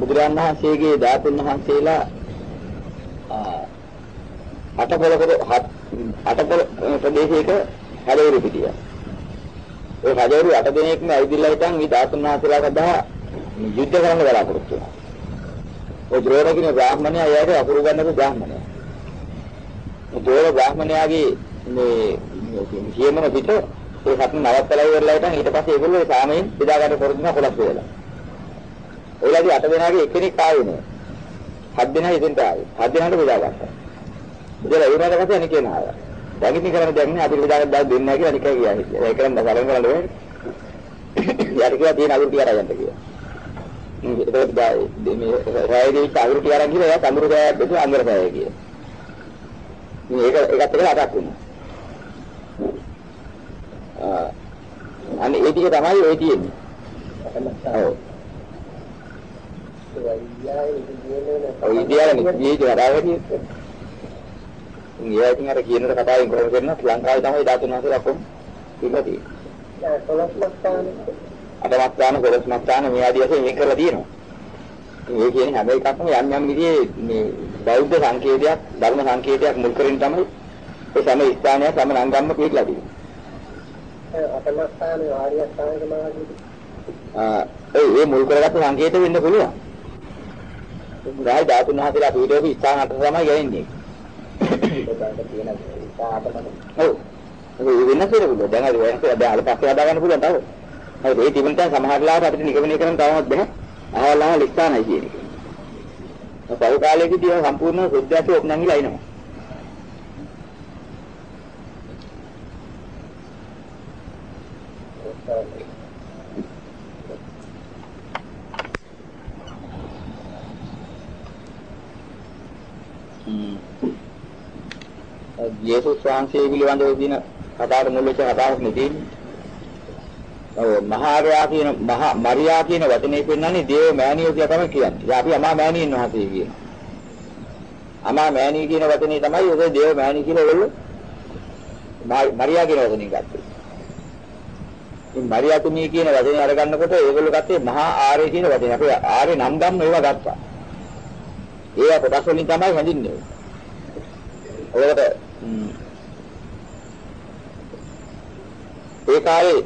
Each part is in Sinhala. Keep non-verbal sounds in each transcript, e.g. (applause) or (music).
බුදුරන් වහන්සේගේ ධාතුන් වහන්සේලා අටපොලකට අටපොල ප්‍රදේශයක හැදෙවරු පිටියා. ඒ හැදෙවරු අට දිනයක්ම ඇවිදලා හිටන් මේ ධාතුන් වහන්සේලා සදා යුද්ධ කරන්න බලාපොරොත්තු වෙනවා. ඒ ද්‍රෝණ කියන බ්‍රාහ්මණයා එයාට අකුරු ගන්නක බ්‍රාහ්මණයා. ඒ ද්‍රෝණ බ්‍රාහ්මණයාගේ මේ කියමන පිට ඒ සත්න නවත්තලා ඉවරලා හිටන් ඊට පස්සේ ඒගොල්ලෝ සාමයෙන් බෙදාගන්න පොරොත්තුන කොලස් වෙලා. ඒලාදී අට දෙනාගේ එක්කෙනෙක් ආවේ නෑ. හත් දෙනා ඉතින්ට ආවේ. හත් දෙනාට බෙදාගත්තා. ඉතින් ඒ වුණාට පස්සේ අනික නාවා. දැන් ඉතින් කරන්න දෙයක් නෑ අපිට බෙදාගන්න දෙයක් දෙන්නේ නැහැ කියලා අනික ගියා හිටියා. ඒක කරන් බලන් කරන්න ඕනේ. යාට කියලා තියෙන අගුරු ටික අරගෙන ගියා. ඒකට මේ රායදී අගුරු ටික අරන් ගිහලා එයා කඳුරු ගෑයක් දෙක අංගර පෑය කියලා. මේක ඒකත් එක්කලා අටක් වුණා. ආ අනේ ඒ ටික තමයි ඔය තියෙන්නේ. ඔව්. ඔය ඉතියාරනේ ජීවිත වඩාගෙන ඉන්නේ. ඉතින් අර කියන කතාවෙන් කොහොමද කරන්නේ ලංකාවේ තමයි ධාතුන් වහන්සේලා කොහොම ඉන්න තියෙන්නේ. අටමස්ථාන ගොඩස්මස්ථාන මේ ආදී වශයෙන් මේක කරලා තියෙනවා. මේ කියන්නේ හැම එකක්ම යම් යම් විදිහේ මේ බෞද්ධ සංකේතයක් ධර්ම සංකේතයක් මුල් කරගෙන තමයි ඒ සම ස්ථානය සම නංගම්ම පිළිලා තියෙන්නේ. අටමස්ථාන ආර්ය අෂ්ටාංග මාර්ගය ආ ඒ මුල් කරගත්ත සංකේත වෙන්න පුළුවන්. ගායි ධාතුන් වහන්සේලා පීඩෝපි ස්ථාන අතර තමයි ගන්නේ. ඔව්. ඒක වෙනස් වෙන්න පුළුවන්. දැන් අර වෙනස් දැන් අර පස්සේ හදා ගන්න පුළුවන් තව. හරි ඒ තිබුණ තැන සමහර ලාවට අපිට නිගමනය කරන්න තවමත් බෑ. අහවල්ලාම ලිස්ථානයි කියන එක. පෞ කාලයකදී සම්පූර්ණ සුද්ධාසය ඔප්නංගිලා ඉනවා. යේසුස් වහන්සේ පිළිබඳව දින කතාවට මුල් වෙච්ච කතාවක් නෙදී. ඔව් මහාරයා කියන මහා මරියා කියන වචනේ පෙන්නන්නේ දේව මෑණියෝ කියලා තමයි කියන්නේ. ඉතින් අපි අමා මෑණියන් වහන්සේ කියන. අමා මෑණිය කියන වචනේ තමයි ඔය දේව මෑණිය කියලා ඒගොල්ලෝ මරියා කියන වචනේ ගත්තේ. ඉතින් මරියා තුමී කියන වචනේ අරගන්නකොට ඒගොල්ලෝ ගත්තේ මහා ආර්ය කියන වචනේ. අපි ආර්ය නම් ගම් ඒවා ගත්තා. ඒවා කොටස් වලින් තමයි හැඳින්න්නේ. ඔයකට ඒ කාලේ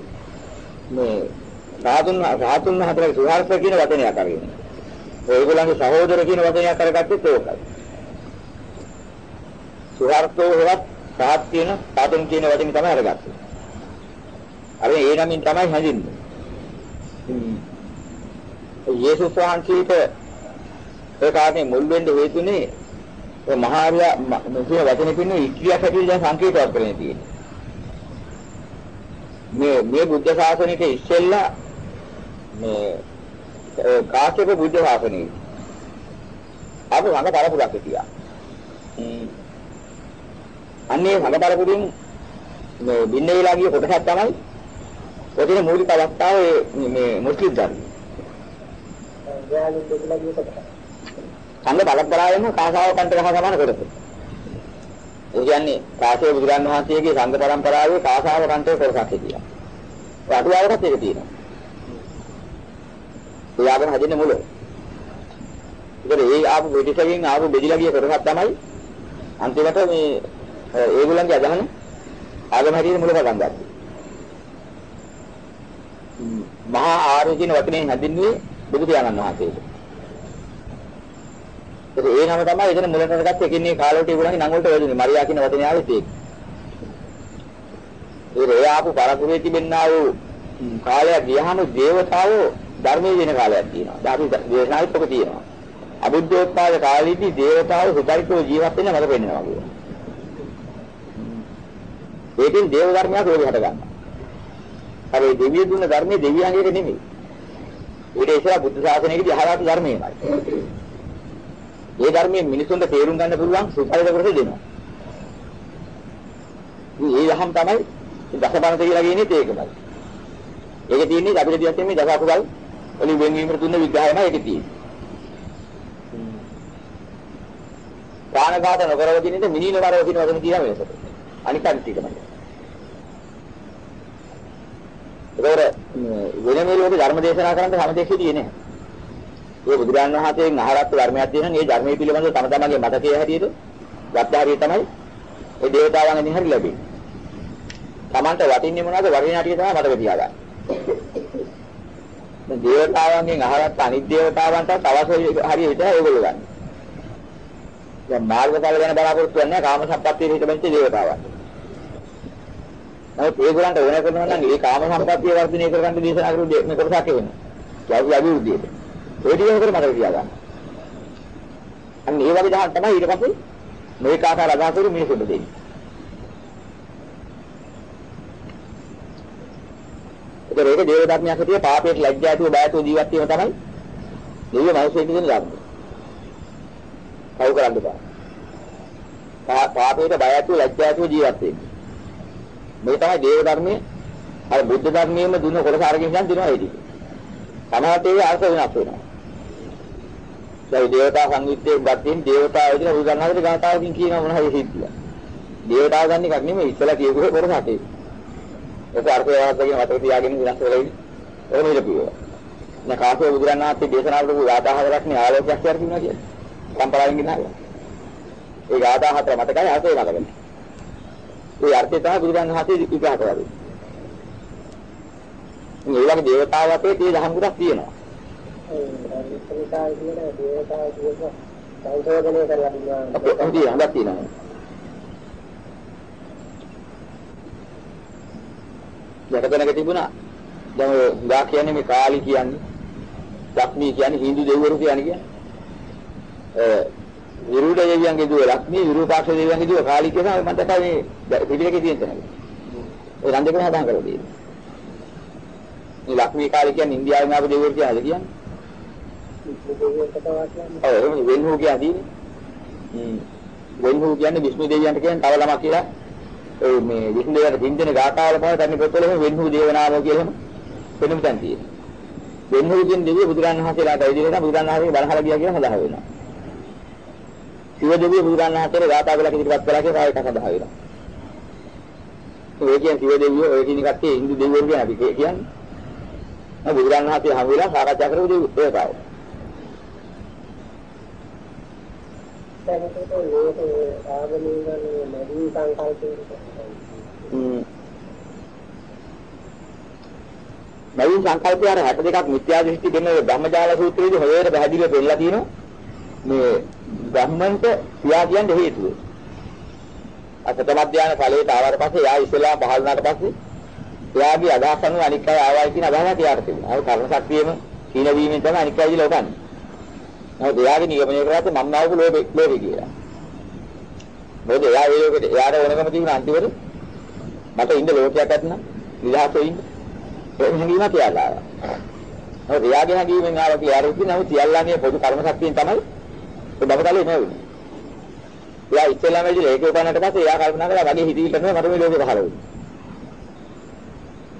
මේ රාතුන් රාතුන් හතරේ සුහර්ෂ කියන වචනයක් අරගෙන. ඒගොල්ලන්ගේ සහෝදර කියන වචනයක් අරගත්තෙත් ඒකයි. සුහර්ෂෝ හේවත් සාත් කියන රාතුන් කියන වචනේ තමයි අරගත්තේ. අර ඒ නමින් තමයි හැඳින්න්නේ. යේසුස් වහන්සේට ඒ කාරණේ මුල් වෙන්න හේතුනේ ඒ මහාරියා මෙසේ වචනේ පින්නේ ඉක්‍රියක් හැටියට දැන් සංකේතවත් කරගෙන තියෙන්නේ. මේ මේ බුද්ධ ශාසනයට ඉස්සෙල්ලා මේ කාශ්‍යප බුද්ධ ශාසනයේ අපි සංඝ පරපුරක් හිටියා. අන්නේ සංඝ පරපුරින් මේ බින්නේ වෙලා ගිය කොටසක් තමයි ඔතන මූලික අවස්ථාව මේ මුස්ලිම් ධර්ම. සංඝ පරපරාවෙම කාසාව කන්ට ගහ සමාන කොටස. ඒ කියන්නේ කාශ්‍යප බුදුරන් වහන්සේගේ සංඝ පරම්පරාවේ කාසාව කන්ටේ කොටසක් හිටියා. ඒ අටුවාවටත් ඒක තියෙනවා. ඒ ආගම හදින්න මුල. ඒකද ඒ ආපු පිටිසකින් ආපු බෙදිලා ගිය කොටසක් තමයි අන්තිමට මේ ඒගොල්ලන්ගේ අදහන ආගම හැටියට මුල පටන් ගත්තා. මහා ආර්ය කියන වචනේ හැදින්නුවේ බුදු පියාණන් වහන්සේට. ඒක ඒ නම තමයි එතන මුලට ගත්ත එකින්නේ කාලවලට ඒගොල්ලන්ගේ නම් වලට වැදුනේ. මරියා කියන වචනේ ආවෙත් ඒක. ඒ රේ ආපු පරපුරේ තිබෙන්නා වූ කාලයක් ගියහම දේවතාවෝ ධර්මයේ වෙන කාලයක් තියෙනවා. ධාතු දේශනාවිත් ඔක තියෙනවා. අබුද්ධෝත්පාද කාලෙදී දේවතාවෝ සුචරිතව ජීවත් වෙන්න මඟ පෙන්නනවා කියනවා. ඒකෙන් දේව ධර්මයක් රෝගී හට ගන්නවා. අර ඒ දෙවියන් දුන්න ධර්මයේ දෙවියන්ගේ නෙමෙයි. ඊට ඉස්සර බුද්ධ ශාසනයේදී අහලාතු ධර්මයමයි. ඒ ධර්මයේ මිනිසුන්ට තේරුම් ගන්න පුළුවන් සුපරිත කරලා දෙනවා. මේ යහම් තමයි දසබන්ත කියලා කියන්නේ ඒකමයි. ඒක තියෙන්නේ අපිට දියත් මේ දස අකුසල් වලින් වෙන්වීමට දුන්න විග්‍රහයමයි ඒක තියෙන්නේ. ප්‍රාණඝාත නොකරවදින ඉඳ මිනින මරවදින වගේ කියන වෙනසට. අනික අනිත්‍යමයි. ඒකවල වෙන මේ ලෝකේ ධර්ම දේශනා කරන්න සමදේශය තියෙන්නේ නැහැ. ඒ බුදුරජාණන් වහන්සේගෙන් අහගත්තු ධර්මයක් තියෙනවා. මේ ධර්මයේ පිළිබඳව තම තමන්ගේ මතකයේ හැටියට ගත්ත හරිය තමයි ඒ දේවතාවන්ගෙන් හරි ලැබෙන්නේ. Tamanta වටින්නේ මොනවද? වටින හැටිය තමයි මතක තියාගන්න. මේ දේවතාවන්ගෙන් අහගත්ත අනිත් දේවතාවන්ටත් අවශ්‍ය හරිය විතරයි ඒගොල්ලෝ ගන්න. දැන් මාර්ගඵල ගැන බලාපොරොත්තු වෙන්නේ කාම සම්පත්තියේ හිටපෙච්ච දේවතාවන්. නමුත් ඒගොල්ලන්ට ඕන කරනවා නම් ඒ කාම සම්පත්තිය වර්ධනය කරගන්න දේශනා කරු මේ කොටසක් වෙනවා. යවි අභිවෘද්ධියට. ඒ ටික හොතර මතක තියාගන්න. අන්න ඒ වගේ දහම් තමයි ඊට පස්සේ මේක ආකාර අදහස් කරු මිනිසුන්ට දෙන්නේ. ඒතර ඒක දේව ධර්මයක් හැටියට පාපයට ලැජ්ජා ඇතුව බය ඇතුව ජීවත් වීම තමයි දෙවිය මිනිසෙක් කියන ධර්ම. කවු කරන්න බෑ. පාපයට බය ඇතුව ලැජ්ජා ඇතුව ජීවත් වෙන්නේ. මේ තමයි දේව ධර්මයේ අර බුද්ධ ධර්මයේම දුන්න කොටස අරගෙන යන දිනවා ඒ ටික. සමහරට ඒ අර්ථ වෙනස් වෙනවා. දැන් දේවතා සංයුත්තේ ගත්තෙන් දේවතා වේදින බුදුගණනාගේ ගාථාවකින් කියනවා මොන හරි සිද්ධිය. දේවතාව ගන්න එකක් නෙමෙයි ඉස්සලා කියපුවේ කොටසට ඒක. ඒක අර්ථය වාදයෙන් මතක තියාගෙන විනාශ වෙලා ඉන්නේ. එහෙම ඉලපුවා. දැන් කාශ්‍යප බුදුරණාහි දේශනා කරපු ගාථා හතරක් නේ ආලෝකයක් කියලා කියනවා කියන්නේ. සම්ප්‍රදායින් ගිනාවා. ඒ ගාථා හතර මතකයි අර්ථය මතකයි. ඒ අර්ථය තමයි බුදුරණාහි විග්‍රහ කරන්නේ. මේ වගේ දේවතාව අපේ තේ දහම් ගොඩක් තියෙනවා. සංශෝධනය කරලා අපේ තිබුණා. හොඳින් හඳක් තියෙනවා. යකතනක තිබුණා. දැන් ඔය ගා කියන්නේ මේ කාලි කියන්නේ, ලක්ෂ්මී කියන්නේ Hindu දෙවිවරු කියන්නේ කියන්නේ. ඒ විරුඩ දෙවියන්ගේ දුව ලක්ෂ්මී, විරූපාක්ෂ දෙවියන්ගේ දුව කාලි කියනවා මම දැක්කා මේ පිටිකේ තියෙන තැන. ඒ රන් දෙකම හදාන් කරලා තියෙනවා. මේ ලක්ෂ්මී කාලි කියන්නේ ඉන්දියාවෙන් ආපු දෙවිවරු කියලාද කියන්නේ? ඔව් එහෙම වෙන්හු කියන්නේ. හ්ම්. වෙන්හු කියන්නේ විෂ්ණු දෙවියන්ට කියන්නේ තව ළමක් කියලා. ඒ මේ විෂ්ණු දෙවියන්ට පින්දෙන ගාථාවල පහල තන්නේ පොතවල එහෙම වෙන්හු දේවනාම කියලා වෙනම තැන් තියෙනවා. වෙන්හු කියන දෙවිය බුදුරන් වහන්සේලාට ඉදිරියට බුදුරන් වහන්සේ බලහලා ගියා කියලා සඳහන් වෙනවා. සිව දෙවිය බුදුරන් වහන්සේලා ගාථා වල ඉදිරිපත් කළා කියලා ඒක සඳහන් වෙනවා. ඒ කියන්නේ සිව දෙවියෝ ඔය කියන කට්ටිය Hindu දෙවියෝ කියන අපි කියන්නේ. බුදුරන් වහන්සේ හමු වෙලා සාකච්ඡා කරපු දේවතාවෝ. දැන් ඒක ලෝකේ ආගමීගන්නේ මදී සංකල්පයකට. නවීන සංකල්පය අර 62ක් මිත්‍යා දෘෂ්ටි දෙන ධම්මජාල සූත්‍රයේදී හොයේට පැහැදිලිව පෙන්නලා තියෙනවා මේ බ්‍රහ්මන්ට පියා කියන්නේ හේතුව. අසතම ධානය ඵලයට ආවට පස්සේ යා ඉස්සෙල්ලා පහළ වුණාට පස්සේ එයාගේ අදහස් අනුව අනික් අය ආවයි කියන අදහසක් එයාට තිබුණා. ඒ කර්ම ශක්තියම කීන වීමෙන් තමයි අනික් අය දිලා උගන්නේ. නමුත් එයාගේ නියමනය කරාට මම නාවු ලෝභේ ලෝභේ කියලා. මොකද එයා ඒ ලෝකෙට එයාට ඕනකම තිබුණ අන්තිමට මට ඉන්න ලෝකයක් ඇත්නම් විලාසෙ ඉන්න. ඒ හැඟීමක් එයාලා ආවා. නමුත් එයාගේ හැඟීමෙන් ආවා කියලා අර ඉතින් නමුත් සියල්ලාගේ පොදු කර්ම ශක්තියෙන් තමයි ඒ බබතලේ නෙවෙයි. එයා ඉස්සෙල්ලාම ඉතින් ඒක උපන්නට පස්සේ එයා කල්පනා කළා මගේ හිතවිල්ල නෙවෙයි මට මේ ලෝකේ පහළ වුනේ.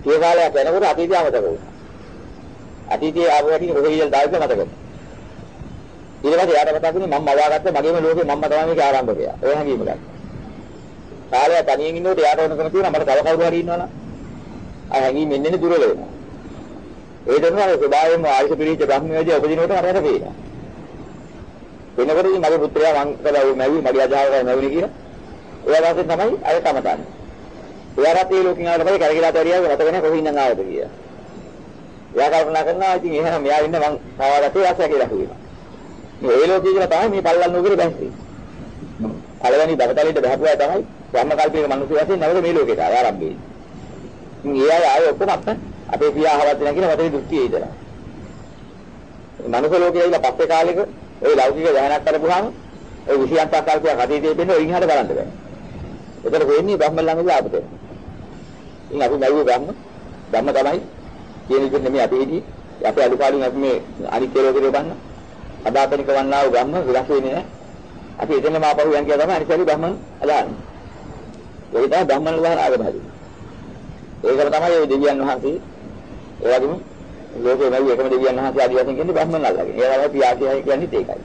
ඒ කාලයක් යනකොට අතීතය අමතක වුණා. අතීතයේ ආව වැඩි කොහේ ඉඳලා දායක මතකද? ඊට පස්සේ යාට මතක් වුණේ මම මවාගත්ත මගේම ලෝකේ මම තමයි මේක ආරම්භකයා. ඒ හැඟීම ගන්න. කාලය තනියෙන් ඉන්නකොට යාට ඕනකම තියෙනවා මට තව කවුරු හරි ඉන්නවනම් අර හැඟීම් එන්නේ දුර වෙනවා. ඒ දෙන්නා ස්වභාවයෙන්ම ආයුෂ පිළිච්ච බ්‍රහ්මයේදී උපදිනකොට මට පේනවා. වෙනකොට ඉතින් මගේ පුත්‍රයා මං කළා මැවි මගේ අජාවකයි මැවිනේ කියලා. එයා වාසේ තමයි අය කමතන්නේ. එයාට ඒ ලෝකෙන් ආවට පස්සේ කරකිලා තරියාව මත වෙන කොහේ ඉඳන් ආවද කියලා. එයා කල්පනා කරනවා ඉතින් එහෙනම් මෙයා ඉන්න මං තවගත්තේ වාසය කියලා කියනවා. මේ ඒ ලෝකේ කියලා තමයි මේ පල්ලන් නුගර බැස්සේ. පළවෙනි දවතලෙට බහපුවා තමයි ධම්ම කල්පයේ මිනිස්සු වශයෙන් නැවත මේ ලෝකෙට ආරම්භ වෙන්නේ. ඉතින් ඒ අය ආයේ ඔක්කොම අපේ පියා හවත් වෙන කියන මතේ දෘෂ්ටිය ඉදලා. මනුෂ්‍ය ලෝකයේ ඉඳලා පස්සේ කාලෙක ওই ලෞකික දැනක් කරපුවාම ওই 25ක් කල්පයක් අතීතයේ දෙන්නේ ඔයින් හරියට බලන්න බෑ. ඒකට වෙන්නේ බ්‍රහ්ම ළඟදී ආපතේ. ඉතින් අපි බැලුවේ බ්‍රහ්ම බ්‍රහ්ම තමයි කියන විදිහ නෙමෙයි අපි හිටියේ. අපි අලුකාලින් අපි මේ අනිත්‍ය ලෝකේ බලන්න. අදාතනික වන්නා වූ බ්‍රහ්ම වෙන්නේ නැහැ. අපි එතනම ආපහු යන් කියලා තමයි අනිත්‍යලි බ්‍රහ්මන් අදාන්නේ. ඒක තමයි බ්‍රහ්මන වල ආගමයි. ඒකම තමයි ওই දෙවියන් වහන්සේ ඒ වගේම ලෝකේ නැවි එකම දෙවියන් වහන්සේ ආදී වශයෙන් කියන්නේ බ්‍රහ්මන් අල්ලගෙන. ඒ වගේ පියාසියයි කියන්නේ ඒකයි.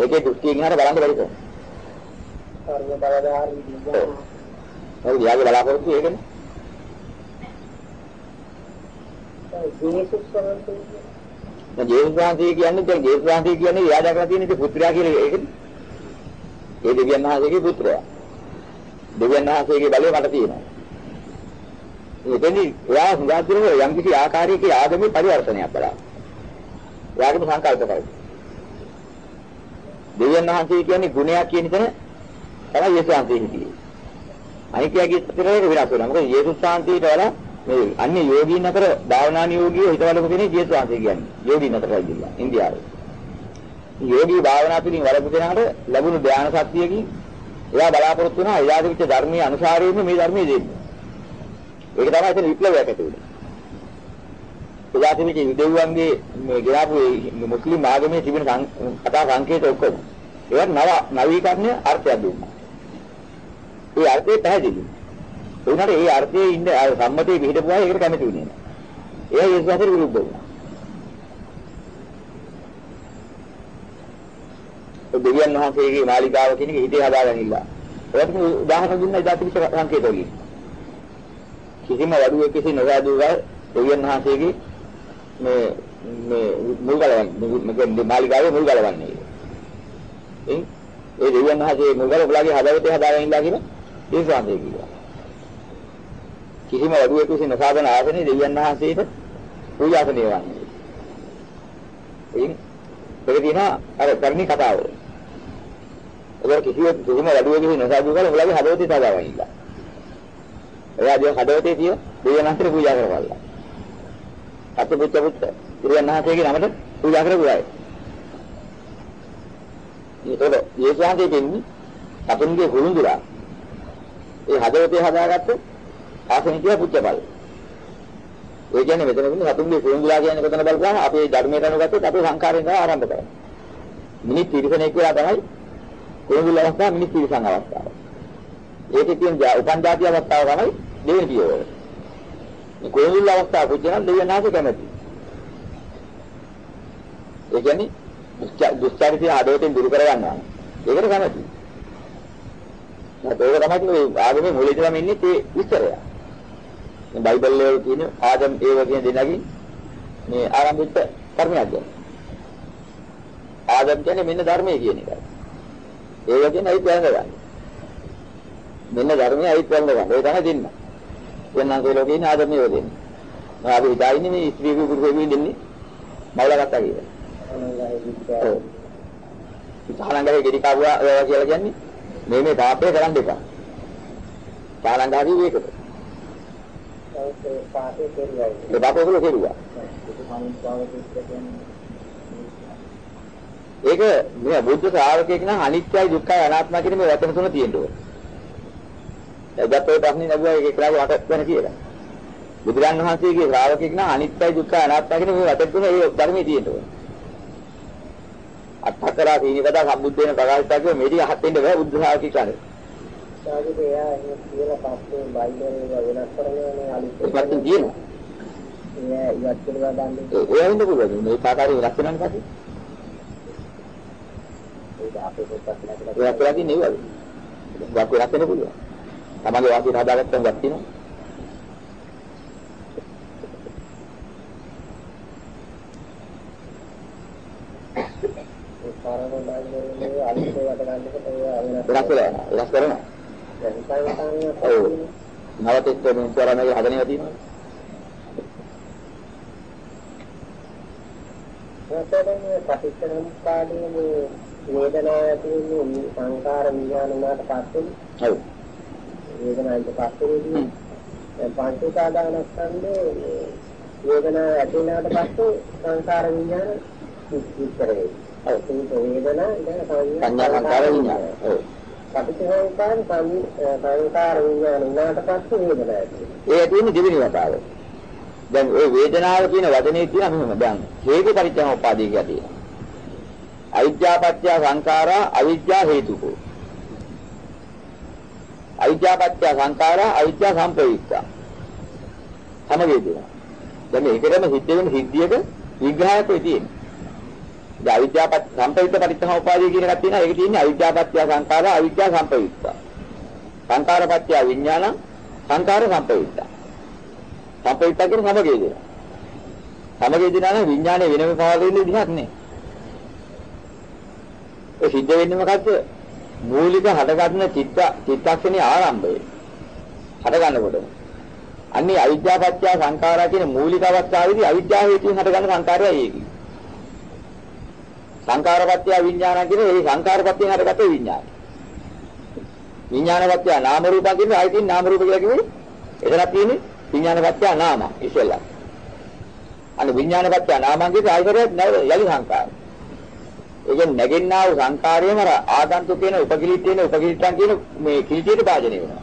ඒකේ දෘෂ්ටියෙන් හර බලන්න බැරි කොහොමද? කර්ම බලධාරී දිව්‍යන්. ඔය වියාගේ බලාපොරොත්තු ඒකනේ. ජේසුස් වහන්සේ දැන් ජේසුස් වහන්සේ කියන්නේ දැන් ජේසුස් වහන්සේ කියන්නේ එයා දැකලා තියෙන ඉතින් පුත්‍රයා කියලා ඒකනේ. ඒ දෙවියන් වහන්සේගේ පුත්‍රයා. දෙවියන් වහන්සේගේ බලය මට තියෙනවා. එතෙන්දි එයා හුඟාදිනව යම් කිසි ආකාරයක ආගමේ පරිවර්තනයක් බලනවා. එයාගේම සංකල්ප කරයි. දෙවියන් වහන්සේ කියන්නේ ගුණයක් කියන තැන තමයි යේසුස් වහන්සේ හිටියේ. අනිකයාගේ ස්ථිරයේ විනාශ වෙනවා. මොකද යේසුස් වහන්සේට වඩා මේ අන්‍ය යෝගීන් අතර භාවනානි යෝගියෝ හිතවලක කෙනෙක් යේසුස් වහන්සේ කියන්නේ. යෝගීන් අතර ඉඳලා ඉන්දියාවේ. යෝගී භාවනා පිළින් වරපු දෙනාට ලැබුණු ධානය ශක්තියකින් එයා බලාපොරොත්තු වෙනවා එයාගේ විච ධර්මයේ අනුසාරයෙන්ම මේ ධර්මයේ දෙන්නේ. ඒක තමයි එතන විප්ලවයක් ඇති වෙන්නේ. එයා තිබිච්ච යුදෙව්වන්ගේ මේ ගියාපු මුස්ලිම් ආගමේ තිබෙන කතා සංකේත ඔක්කොම ඒවත් නව නවීකරණ අර්ථයක් දුන්නා. ඒ අර්ථය පැහැදිලි. ඒ උනාට ඒ අර්ථයේ ඉන්න සම්මතයේ පිළිපදුවා ඒකට කැමති වෙන්නේ නැහැ. එයා යේසුස් වහන්සේට විරුද්ධ වුණා. දෙවියන් වහන්සේගේ මාලිගාව කියන එක හිතේ හදාගන්නilla. ඒකට උදාහරණ දුන්නා ඉදා තිබිච්ච සංකේත වලින්. කිසිම වඩුවේ කිසි නොසාදුවා දෙවියන් වහන්සේගේ මේ මේ මුල් ගලවන්නේ මාලිගාවේ මුල් ගලවන්නේ. එයි ඒ දෙවියන් වහන්සේ මුල් ගල ඔයගලගේ හදවතේ හදාගෙන ඉන්නවා කියන ඒ සාන්දේ කියනවා. කිසිම වඩුවේ කිසි නොසාදන ආසනේ දෙවියන් වහන්සේට පූජා කරනවා. එයි ඒක තියෙනවා අර කරණි කතාව. ඒක කිසිවෙක් කිසිම වඩුවේ කිසි නොසාදු කරලා ඔයගලගේ හදවතේ හදාගෙන ඉන්නවා. එයාගේ හදවතේ තිය දෙවියන් වහන්සේට පූජා කරවලා. අතපුච්ච පුච්ච දෙවියන් වහන්සේගේ නමට පූජා කරගුවායි. ඒතකොට යේසුහන්සේ දෙන්නේ අපුන්ගේ හුරුඳුරා. ඒ හදවතේ හදාගත්ත ආසනිකය පුච්චපල්. ඒ කියන්නේ මෙතන වෙන්නේ හතුන්ගේ හුරුඳුරා කියන්නේ කොතන බලපුවාම අපේ ධර්මයට අනුගතව අපේ සංකාරයෙන් තමයි ආරම්භ කරන්නේ. මිනිත් තිරසනෙක් කියලා තමයි හුරුඳුර අවස්ථාව මිනිත් තිරසන් අවස්ථාව. ඒකේ තියෙන උපන් જાති අවස්ථාව තමයි දෙවෙනි පියවර. මේ හුරුඳුර අවස්ථාව පුච්චන දෙවියන් වහන්සේ කැමති. ඒ කියන්නේ දුස්චරිතය ආදෝතෙන් දුරු කරගන්නවා. ඒකට කැමති. නැත්නම් ඒක තමයි මේ ආගමේ මූලිකවම ඉන්නේ ඒ විස්තරය. මේ බයිබල් වල තියෙන ආදම් ඒව කියන දෙනගින් මේ ආරම්භිත කර්මයක් ගැන. ආදම් කියන්නේ මෙන්න ධර්මයේ කියන එකයි. ඒව කියන්නේ අයිත් වැළඳ ගන්න. මෙන්න ධර්මයේ අයිත් වැළඳ ගන්න. ඒ තමයි දෙන්න. වෙනන්සේ ලෝකේ ඉන්න ආදම් ඒව දෙන්නේ. මම අපි හිතා ඉන්නේ මේ ස්ත්‍රී පුරුෂයෙකු දෙන්නේ මවලා ගත්තා කියලා. ඔව්. සාලංගාවේ ගෙඩි කාවුවා ඒවා කියලා කියන්නේ මේ මේ තාපේ කරන්න එපා. සාලංගාවේ මේකද? ඒ පාටේ කෙරුවයි. ඒ බාපෝ කළා කෙරුවා. ඒක මේ බුද්ධ ශ්‍රාවකයෙක් නම් අනිත්‍යයි දුක්ඛයි අනාත්මයි කියන මේ වචන තුන තියෙන්න ඕනේ. එදත් ඔය ප්‍රශ්නේ නගුවා ඒක කියලා වට වෙන කියලා. බුදුරන් වහන්සේගේ ශ්‍රාවකෙක් නම් අනිත්‍යයි දුක්ඛයි අනාත්මයි කියන මේ වචන තුන ඒ ධර්මයේ තියෙන්න ඕනේ. අත්හතරා සීනිපදා සම්බුද්ධ වෙන ප්‍රකාශිතා කිව්ව මෙඩි අහත් වෙන්න බෑ බුද්ධ ශ්‍රාවකෙක් අර. සාධිත එයා එහෙම කියලා පස්සේ බයිබල් වෙනස් කරනවානේ අලුත් ඒකත් තියෙනවා. එයා ඉවත් කරලා දාන්නේ ඒ වෙන්න පුළුවන්. මේ කාකාරී වෙනස් වෙනන් පස්සේ. ඒක අපේ පොතක් නැතිලා වෙනස් වෙලා තියෙන්නේ ඒවද? වක් වෙනස් වෙන්න පුළුවන්. තමගේ වාසිය හදාගත්තම වක් තියෙනවා. ඒ කාරණා දාන්නේ අලුත් ඒවාට ගන්නකොට ඒවා වෙනස් වෙනස් වෙලා යනවා. වෙනස් කරනවා. ඔව්. නවතිත් මේ කරන්නේ හදන්නේ තියෙනවා. නැත්නම් පටිච්චසමුප්පාදයේ වේදනාව ඇති වෙන්නේ සංකාර විඥාන උනාට පස්සේ ඔව්. වේදනාවට පස්සේදී පංච උපාදානස්කන්ධේ වේදනාව ඇති වුණාට පස්සේ සංකාර විඥාන විස්තර වෙයි. ඔව්. ඒක වේදනා දැන් සංඥා සංකාර විඥාන. ඔව්. පටිච්චසමුප්පාද සංකාර විඥාන උනාට පස්සේ වේදනාව ඇති වෙනවා. ඒ තියෙන්නේ දෙවෙනි වතාව. දැන් ওই වේදනාව කියන වචනේ තියෙන මෙහෙම දැන් හේතු පරිච්ඡේදෝපාදී කියලා තියෙනවා. අවිද්‍යාපත්‍ය සංඛාරා අවිද්‍යා හේතුකෝ. අවිද්‍යාපත්‍ය සංඛාරා අවිද්‍යා සම්ප්‍රයුක්තා. සමගේදීනවා. දැන් මේකටම සිද්ධ වෙන සිද්ධියක විග්‍රහයක් වෙයි තියෙන්නේ. දැන් අවිද්‍යාපත් සම්ප්‍රයුක්ත පරිච්ඡේදෝපාදී කියන එකක් තියෙනවා. ඒක තියෙන්නේ අවිද්‍යාපත්‍ය සංඛාරා අවිද්‍යා සම්ප්‍රයුක්තා. සංඛාරපත්‍ය විඥාන සංඛාර සම්ප්‍රයුක්තා. සම්ප්‍රයුක්ත කියන සමගයේ දෙන. සමග යෙදෙනා නම් විඥානේ වෙනම පහළ වෙන විදිහක් නේ. ඒ සිද්ධ වෙන්නේ මොකද්ද? මූලික හටගන්න චිත්ත චිත්තක්ෂණයේ ආරම්භය. හට ගන්නකොට. අන්නේ අවිද්‍යාව පත්‍ය සංඛාරා කියන මූලික අවස්ථාවේදී අවිද්‍යාව හේතුවෙන් හටගන්න සංඛාරයයි ඒක. සංඛාරපත්‍ය විඥාන කියන ඒ සංඛාරපත්‍යෙන් හටගත්තේ විඥාන. විඥානපත්‍ය නාම රූප කියන්නේ ආයතින් නාම රූප කියලා කිව්වේ. එතනක් තියෙන්නේ විඥානපත්‍ය නාම ඉස්සෙල්ලා. අනේ විඥානපත්‍ය නාමංගේ ආයතරයක් නැව යලි සංඛාර. ඒ කියන්නේ නැගෙන්නා වූ සංඛාරයේම ආගන්තුකේන උපකිලිටේන උපකිලිටන් කියන මේ කිලිටියට භාජනය වෙනවා.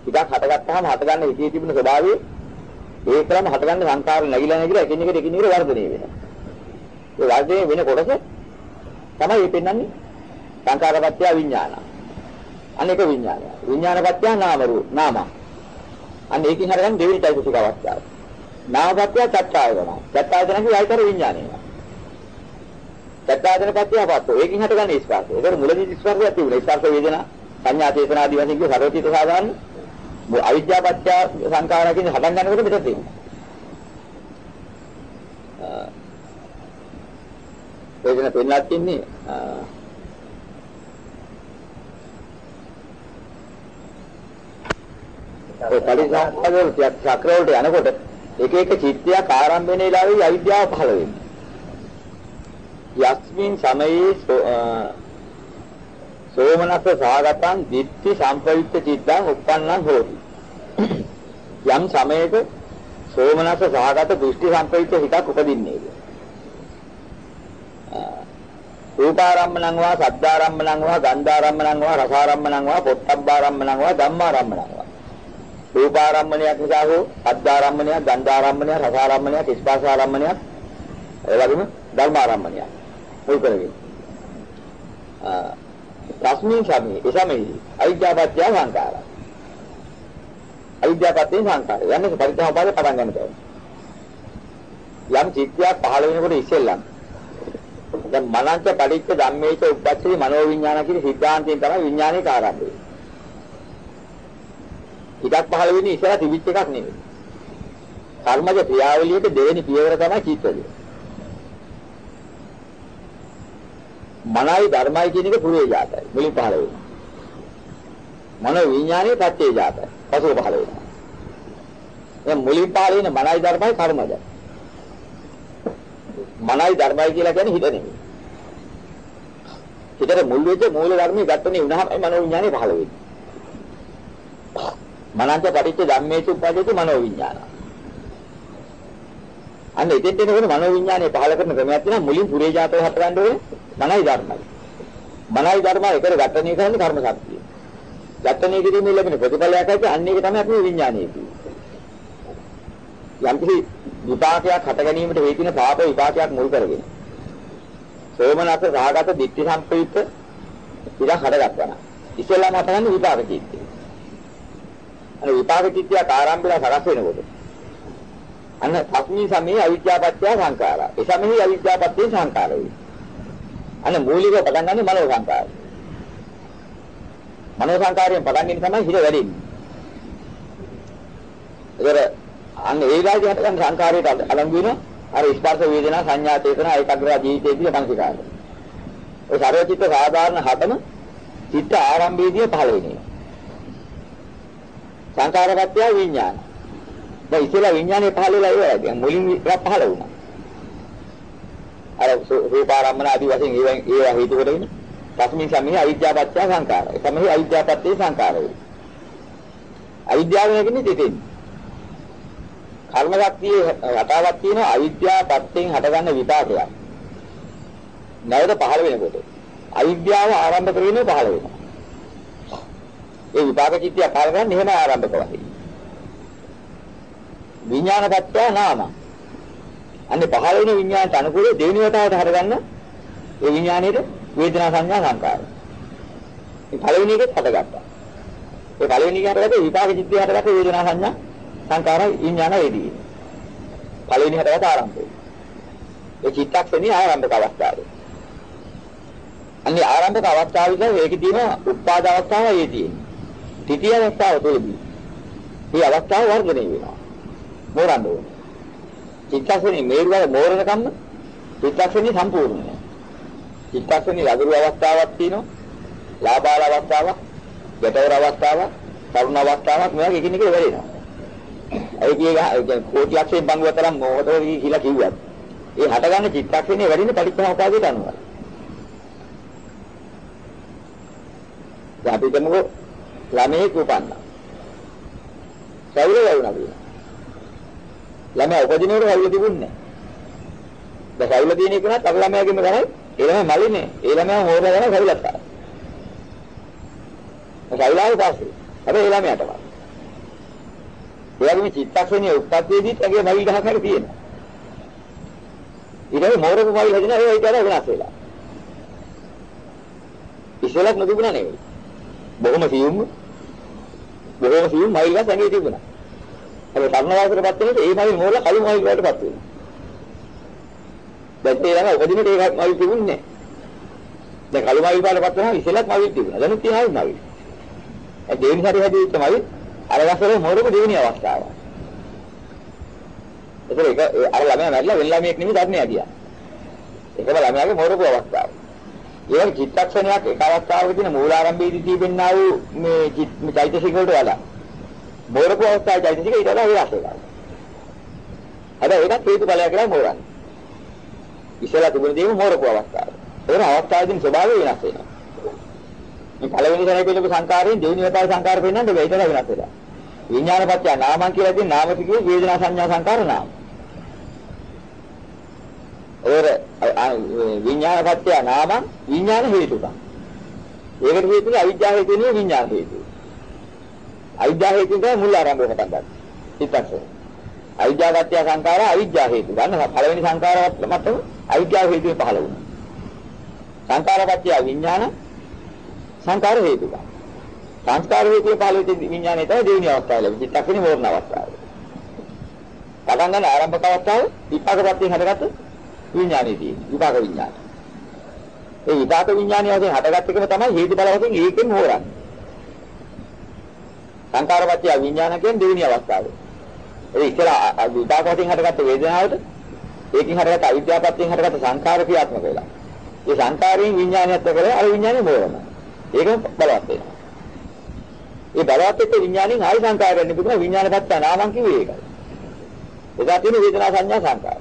ටිකක් හටගත්තාම හටගන්න හිතේ තිබුණ ස්වභාවය ඒ ක්‍රම හටගන්න සංකාර නැగిලා නැగిලා එකින් එකට එකින් එකට වර්ධනය වෙනවා. ඒ වර්ධනය වෙන කොටස තමයි මේ පෙන්වන්නේ සංකාරපත්‍ය විඥාන. අනේක විඥානය. විඥානපත්‍ය නාම රූප නාම. අන්න ඒකින් හටගන්න දෙවිලි চৈতසික අවස්ථාව. නාමපත්‍ය චත්තායතන. චත්තායතන කියන්නේ ආයතන විඥානය. චත්තායතන පත්‍ය අපත්ත. ඒකින් හටගන්නේ ස්පර්ශය. ඒකට මුලදී ස්පර්ශයක් තිබුණා. ස්පර්ශ වේදනා සංඥා චේතනා ආදී වශයෙන් කිය සර්වචිත සාධාරණ අවිද්‍යාව පත්‍ය සංඛාර කියන හදන් ගන්නකොට මෙතන තියෙනවා. වේදන පෙන්නත් ඉන්නේ ඒ පරිසම්පදවල චක්‍ර වලට යනකොට එක එක චිත්තයක් ආරම්භ වෙන වෙලාවෙයි අවිද්‍යාව පහළ වෙන්නේ. යස්මින් සමයේ සෝමනස්ස සහගතං දිට්ඨි සම්ප්‍රයුක්ත චිත්තං උප්පන්නං හෝති. යම් සමයක සෝමනස්ස සහගත දෘෂ්ටි සම්ප්‍රයුක්ත හිතක් උපදින්නේද? රූපාරම්මණං වා සද්ධාරම්මණං වා ගන්ධාරම්මණං වා රසාරම්මණං වා පොට්ටබ්බාරම්මණං වා ධම්මාරම්මණං වා රූපාරම්මණයක් නිසා හෝ සද්ධාරම්මණයක් ගන්ධාරම්මණයක් රසාරම්මණයක් ස්පර්ශාරම්මණයක් ඒ වගේම ධර්මාරම්මණයක් මුල් කරගෙන තස්මින් සමේ එසමෙහි අවිද්‍යාපත්‍ය සංකාරය. අවිද්‍යාපත්‍ය සංකාරය. යන්නේ පරිත්‍යාගපාදේ පටන් ගන්න බෑ. යම් චිත්තයක් පහළ වෙනකොට ඉස්සෙල්ලම් දැන් මනංච පරිච්ඡ ධම්මේච උප්පච්චේ මනෝවිඤ්ඤාණ කියන සිද්ධාන්තයෙන් තමයි විඥානේ ආරම්භය. හිතක් පහළ වෙන්නේ ඉස්සෙල්ලා තිබිච්ච එකක් නෙවෙයි. කර්මජ ක්‍රියාවලියක දෙවෙනි පියවර තමයි චිත්තය. මනයි ධර්මයි කියන එක පුරේ જાතයි. මුලින් පහළ වෙනවා. මන විඥානයේ පත්‍යේ જાතයි. පසුව පහළ වෙනවා. දැන් මුලින් පහළ වෙන මනයි ධර්මයි කර්මද. මනයි ධර්මයි කියලා කියන්නේ හිත නෙමෙයි. හිතේ මුල් වෙච්ච මූල ධර්මයේ ගැටෙන්නේ වුණාම මනෝ විඥානේ පහළ වෙන්නේ. මනන්ත පටිච්ච ධම්මේසු උපජ්ජති මනෝ විඥාන. අන්න එතෙන්ට එනකොට මනෝ විඥානේ පහළ කරන ක්‍රමයක් තියෙනවා මුලින් පුරේ જાතව හට ගන්න ඕනේ. මනයි ධර්මයි. මනයි ධර්මයි එකට ගැටණය කරන්නේ කර්ම ශක්තිය. ගැටණය කිරීමෙන් ලැබෙන ප්‍රතිඵලයක් ඇති අන්න ඒක තමයි අපි විඥානය කියන්නේ. යම්කිසි විපාකයක් හට ගැනීමට හේතු වෙන පාප විපාකයක් මුල් කරගෙන. සෝමනස රාගත ditthi සම්ප්‍රයුක්ත ඉර හටගත්තා. ඉස්සෙල්ලාම හටගන්නේ විපාක චිත්තය. අර විපාක චිත්තය ආරම්භලා සකස් වෙනකොට අන්න පස්මී සමේ අවිද්‍යාපත්‍ය සංඛාරා. ඒ සමේ අවිද්‍යාපත්‍ය සංඛාරය. අන්න මූලිකව පටන් ගන්න මනෝ සංකාරය. මනෝ සංකාරයෙන් පටන් ගන්න තමයි හිත වැඩෙන්නේ. ඒතර අන්න ඒ වාගේ හට ගන්න සංකාරයට අලංගු වෙන අර ස්පර්ශ වේදනා සංඥා චේතනා ඒකාග්‍ර ජීවිතයේ තියෙන මනසිකාරය. ඒ සර්වචිත්ත සාධාරණ හතම චිත්ත ආරම්භයේදී පහළ වෙන්නේ. සංකාරපත්‍ය විඥාන. දැන් ඉතලා විඥානේ පහළ වෙලා ඉවරයි. දැන් මුලින් පහළ වුණා. අර රූපාරම්මන ආදී වශයෙන් ඒවා ඒවා හේතු කොටගෙන පස්මින් සමේ අවිද්‍යාපත්‍ය සංකාරය. සමේ අවිද්‍යාපත්‍ය සංකාරය. අවිද්‍යාව කියන්නේ දෙතෙන්. කර්ම ශක්තියේ රටාවක් තියෙන අවිද්‍යාපත්‍යෙන් හටගන්න විපාකයක්. නැවත පහළ වෙනකොට අවිද්‍යාව ආරම්භ කරගෙන පහළ වෙනවා. ඒ විපාක චිත්තය පහළ කරන්නේ එහෙම ආරම්භ කරන්නේ. විඥානපත්‍ය නාම අන්නේ පහළ වෙන විඥානට අනුකූලව දෙවෙනි වතාවට හරගන්න ඒ විඥානයේද වේදනා සංඥා සංකාර. මේ පළවෙනි එකෙත් හටගත්තා. ඒ පළවෙනි එකට හටගත්ත විපාක චිත්තය හටගත්ත වේදනා සංඥා සංකාර විඥාන වේදී. පළවෙනි හටගත්ත ආරම්භය. ඒ චිත්තක්ෂණී ආරම්භක අවස්ථාවේ. අන්නේ ආරම්භක අවස්ථාවේ ඒකේ තියෙන උත්පාද අවස්ථාව ඒ තියෙන්නේ. ත්‍ිතිය අවස්ථාව තුළදී. මේ අවස්ථාව වර්ධනය වෙනවා. මෝරන්න ඕනේ. චිත්තක්ෂණේ මේරුවල මෝරණකම්ම චිත්තක්ෂණේ සම්පූර්ණ නෑ. චිත්තක්ෂණේ ලඝු අවස්ථාවක් තියෙනවා. ලාබාල අවස්ථාවක්, ගැටවර අවස්ථාවක්, තරුණ අවස්ථාවක් මේවා එකිනෙක වෙලෙනවා. ඒ කියේ කෝටි ලක්ෂයෙන් බංගුව තරම් මොකටද කියලා කිව්වත්. ඒ හටගන්න චිත්තක්ෂණේ වැඩිනේ පරිච්ඡේදෝපාදයට අනුව. දැන් අපි හිතමුකෝ ළමයෙක් උපන්නා. සෛල වුණා කියලා. ළමයා උපදිනකොට සෛල තිබුණේ නැහැ. දැන් සෛල තියෙන එක නත් අර ළමයාගෙම ගණන් ඒ ළමයා මලිනේ. ඒ ළමයා හොරලා ගන්න සෛලත් ආවා. සෛලාවේ පස්සේ. හැබැයි ඒ ළමයාට වා. ඒ වගේම චිත්තක්ෂණයේ උත්පත්තියේදීත් ඇගේ මල් ගහක් හරි තියෙනවා. ඊට පස්සේ මෝරක මල් හැදිනා ඒ ඊට වඩා වෙනස් වෙලා. ඉස්සෙල්ලත් නොතිබුණා නෙවෙයි. බොහොම සියුම් බොහොම සියුම් මයිල් ගස් ඇඟේ තිබුණා. හැබැයි තරුණ වයසටපත් වෙනකොට ඒ මයිල් මෝරලා කළු මයිල් වලටපත් වෙනවා. දැන් ඒ ළඟ උපදිනකොට ඒක මයිල් තිබුණේ නැහැ. දැන් කළු මයිල් වලටපත් වෙනවා ඉස්සෙල්ලත් මයිල් තිබුණා. දැන් තියෙනවා මයිල්. ඒ දෙවෙනි සැරේ හැදෙච්ච මයිල් අර ගස්වල මෝරක දෙවෙනි අවස්ථාව. ඒතර ඒක අර ළමයා මැරිලා වෙන ළමයෙක් නෙමෙයි ධර්මය ගියා. ඒකම ළමයාගේ මෝරක අවස්ථාව. ඒ වගේ චිත්තක්ෂණයක් එක අවස්ථාවකදී මූලාරම්භයේදී තිබෙනා වූ මේ චෛතසික වලට වඩා මෝරක අවස්ථාවේ චෛතසික ඊට වඩා වෙනස් වෙනවා. අද ඒකත් හේතු බලය කියලා මෝරන්නේ. ඉස්සලා තිබුණ දේම මෝරක අවස්ථාව. ඒක අවස්ථාවේදී ස්වභාවය වෙනස් වෙනවා. මේ පළවෙනි සැරේ පිළිබඳ සංකාරයෙන් දෙවෙනි වතාවේ සංකාර පෙන්නන්න බෑ ඊට වඩා වෙනස් වෙනවා. විඥානපත්‍ය නාමං කියලා කියන නාම ටිකේ වේදනා සංඥා සංකාර නාම. ඒර විඥානපත්‍ය නාම විඥාන හේතුක. ඒකට හේතුනේ අවිද්‍යාව හේතු නෙවෙයි විඥාන හේතු. අවිද්‍යාව හේතුන් තමයි මුල් ආරම්භය පටන් ගන්න. හිතක්ෂය. අවිද්‍යාවත්‍ය සංකාර අවිද්‍යාව හේතු. ගන්න පළවෙනි සංකාරවත් මතම අවිද්‍යාව හේතුවේ පහළ වුණා. සංකාරපත්‍ය විඥාන සංකාර හේතුක. සංස්කාර හේතුවේ පහළ වෙච්ච විඥානය තමයි දෙවෙනි අවස්ථාව ලැබෙන්නේ. චිත්තක්ෂණේ මෝරණ අවස්ථාව. පටන් ගන්න ආරම්භක අවස්ථාව විපාකපත්යෙන් හටගත්තු විඥානයේ තියෙන විපාක විඥාන. ඒ විපාක විඥානය වශයෙන් හටගත් එකම තමයි හේතු බල වශයෙන් ඒකෙන් හොරන්නේ. සංකාරපත්‍ය විඥාන කියන්නේ දෙවෙනි අවස්ථාව. ඒ ඉතලා විපාක වශයෙන් හටගත්ත වේදනාවට ඒකෙන් හටගත්ත අවිද්‍යාවපත්යෙන් හටගත්ත සංකාර ක්‍රියාත්මක වෙලා. ඒ සංකාරයෙන් විඥානයත් එක්කලා අර විඥානේ මෝරනවා. ඒකම බලවත් වෙනවා. ඒ බලවත් එක්ක විඥාණයෙන් ආයි සංකාරයක් නිපුණා විඥානපත්ත නාමං කිව්වේ ඒකයි. එදා තියෙන වේදනා සංඥා සංකාර.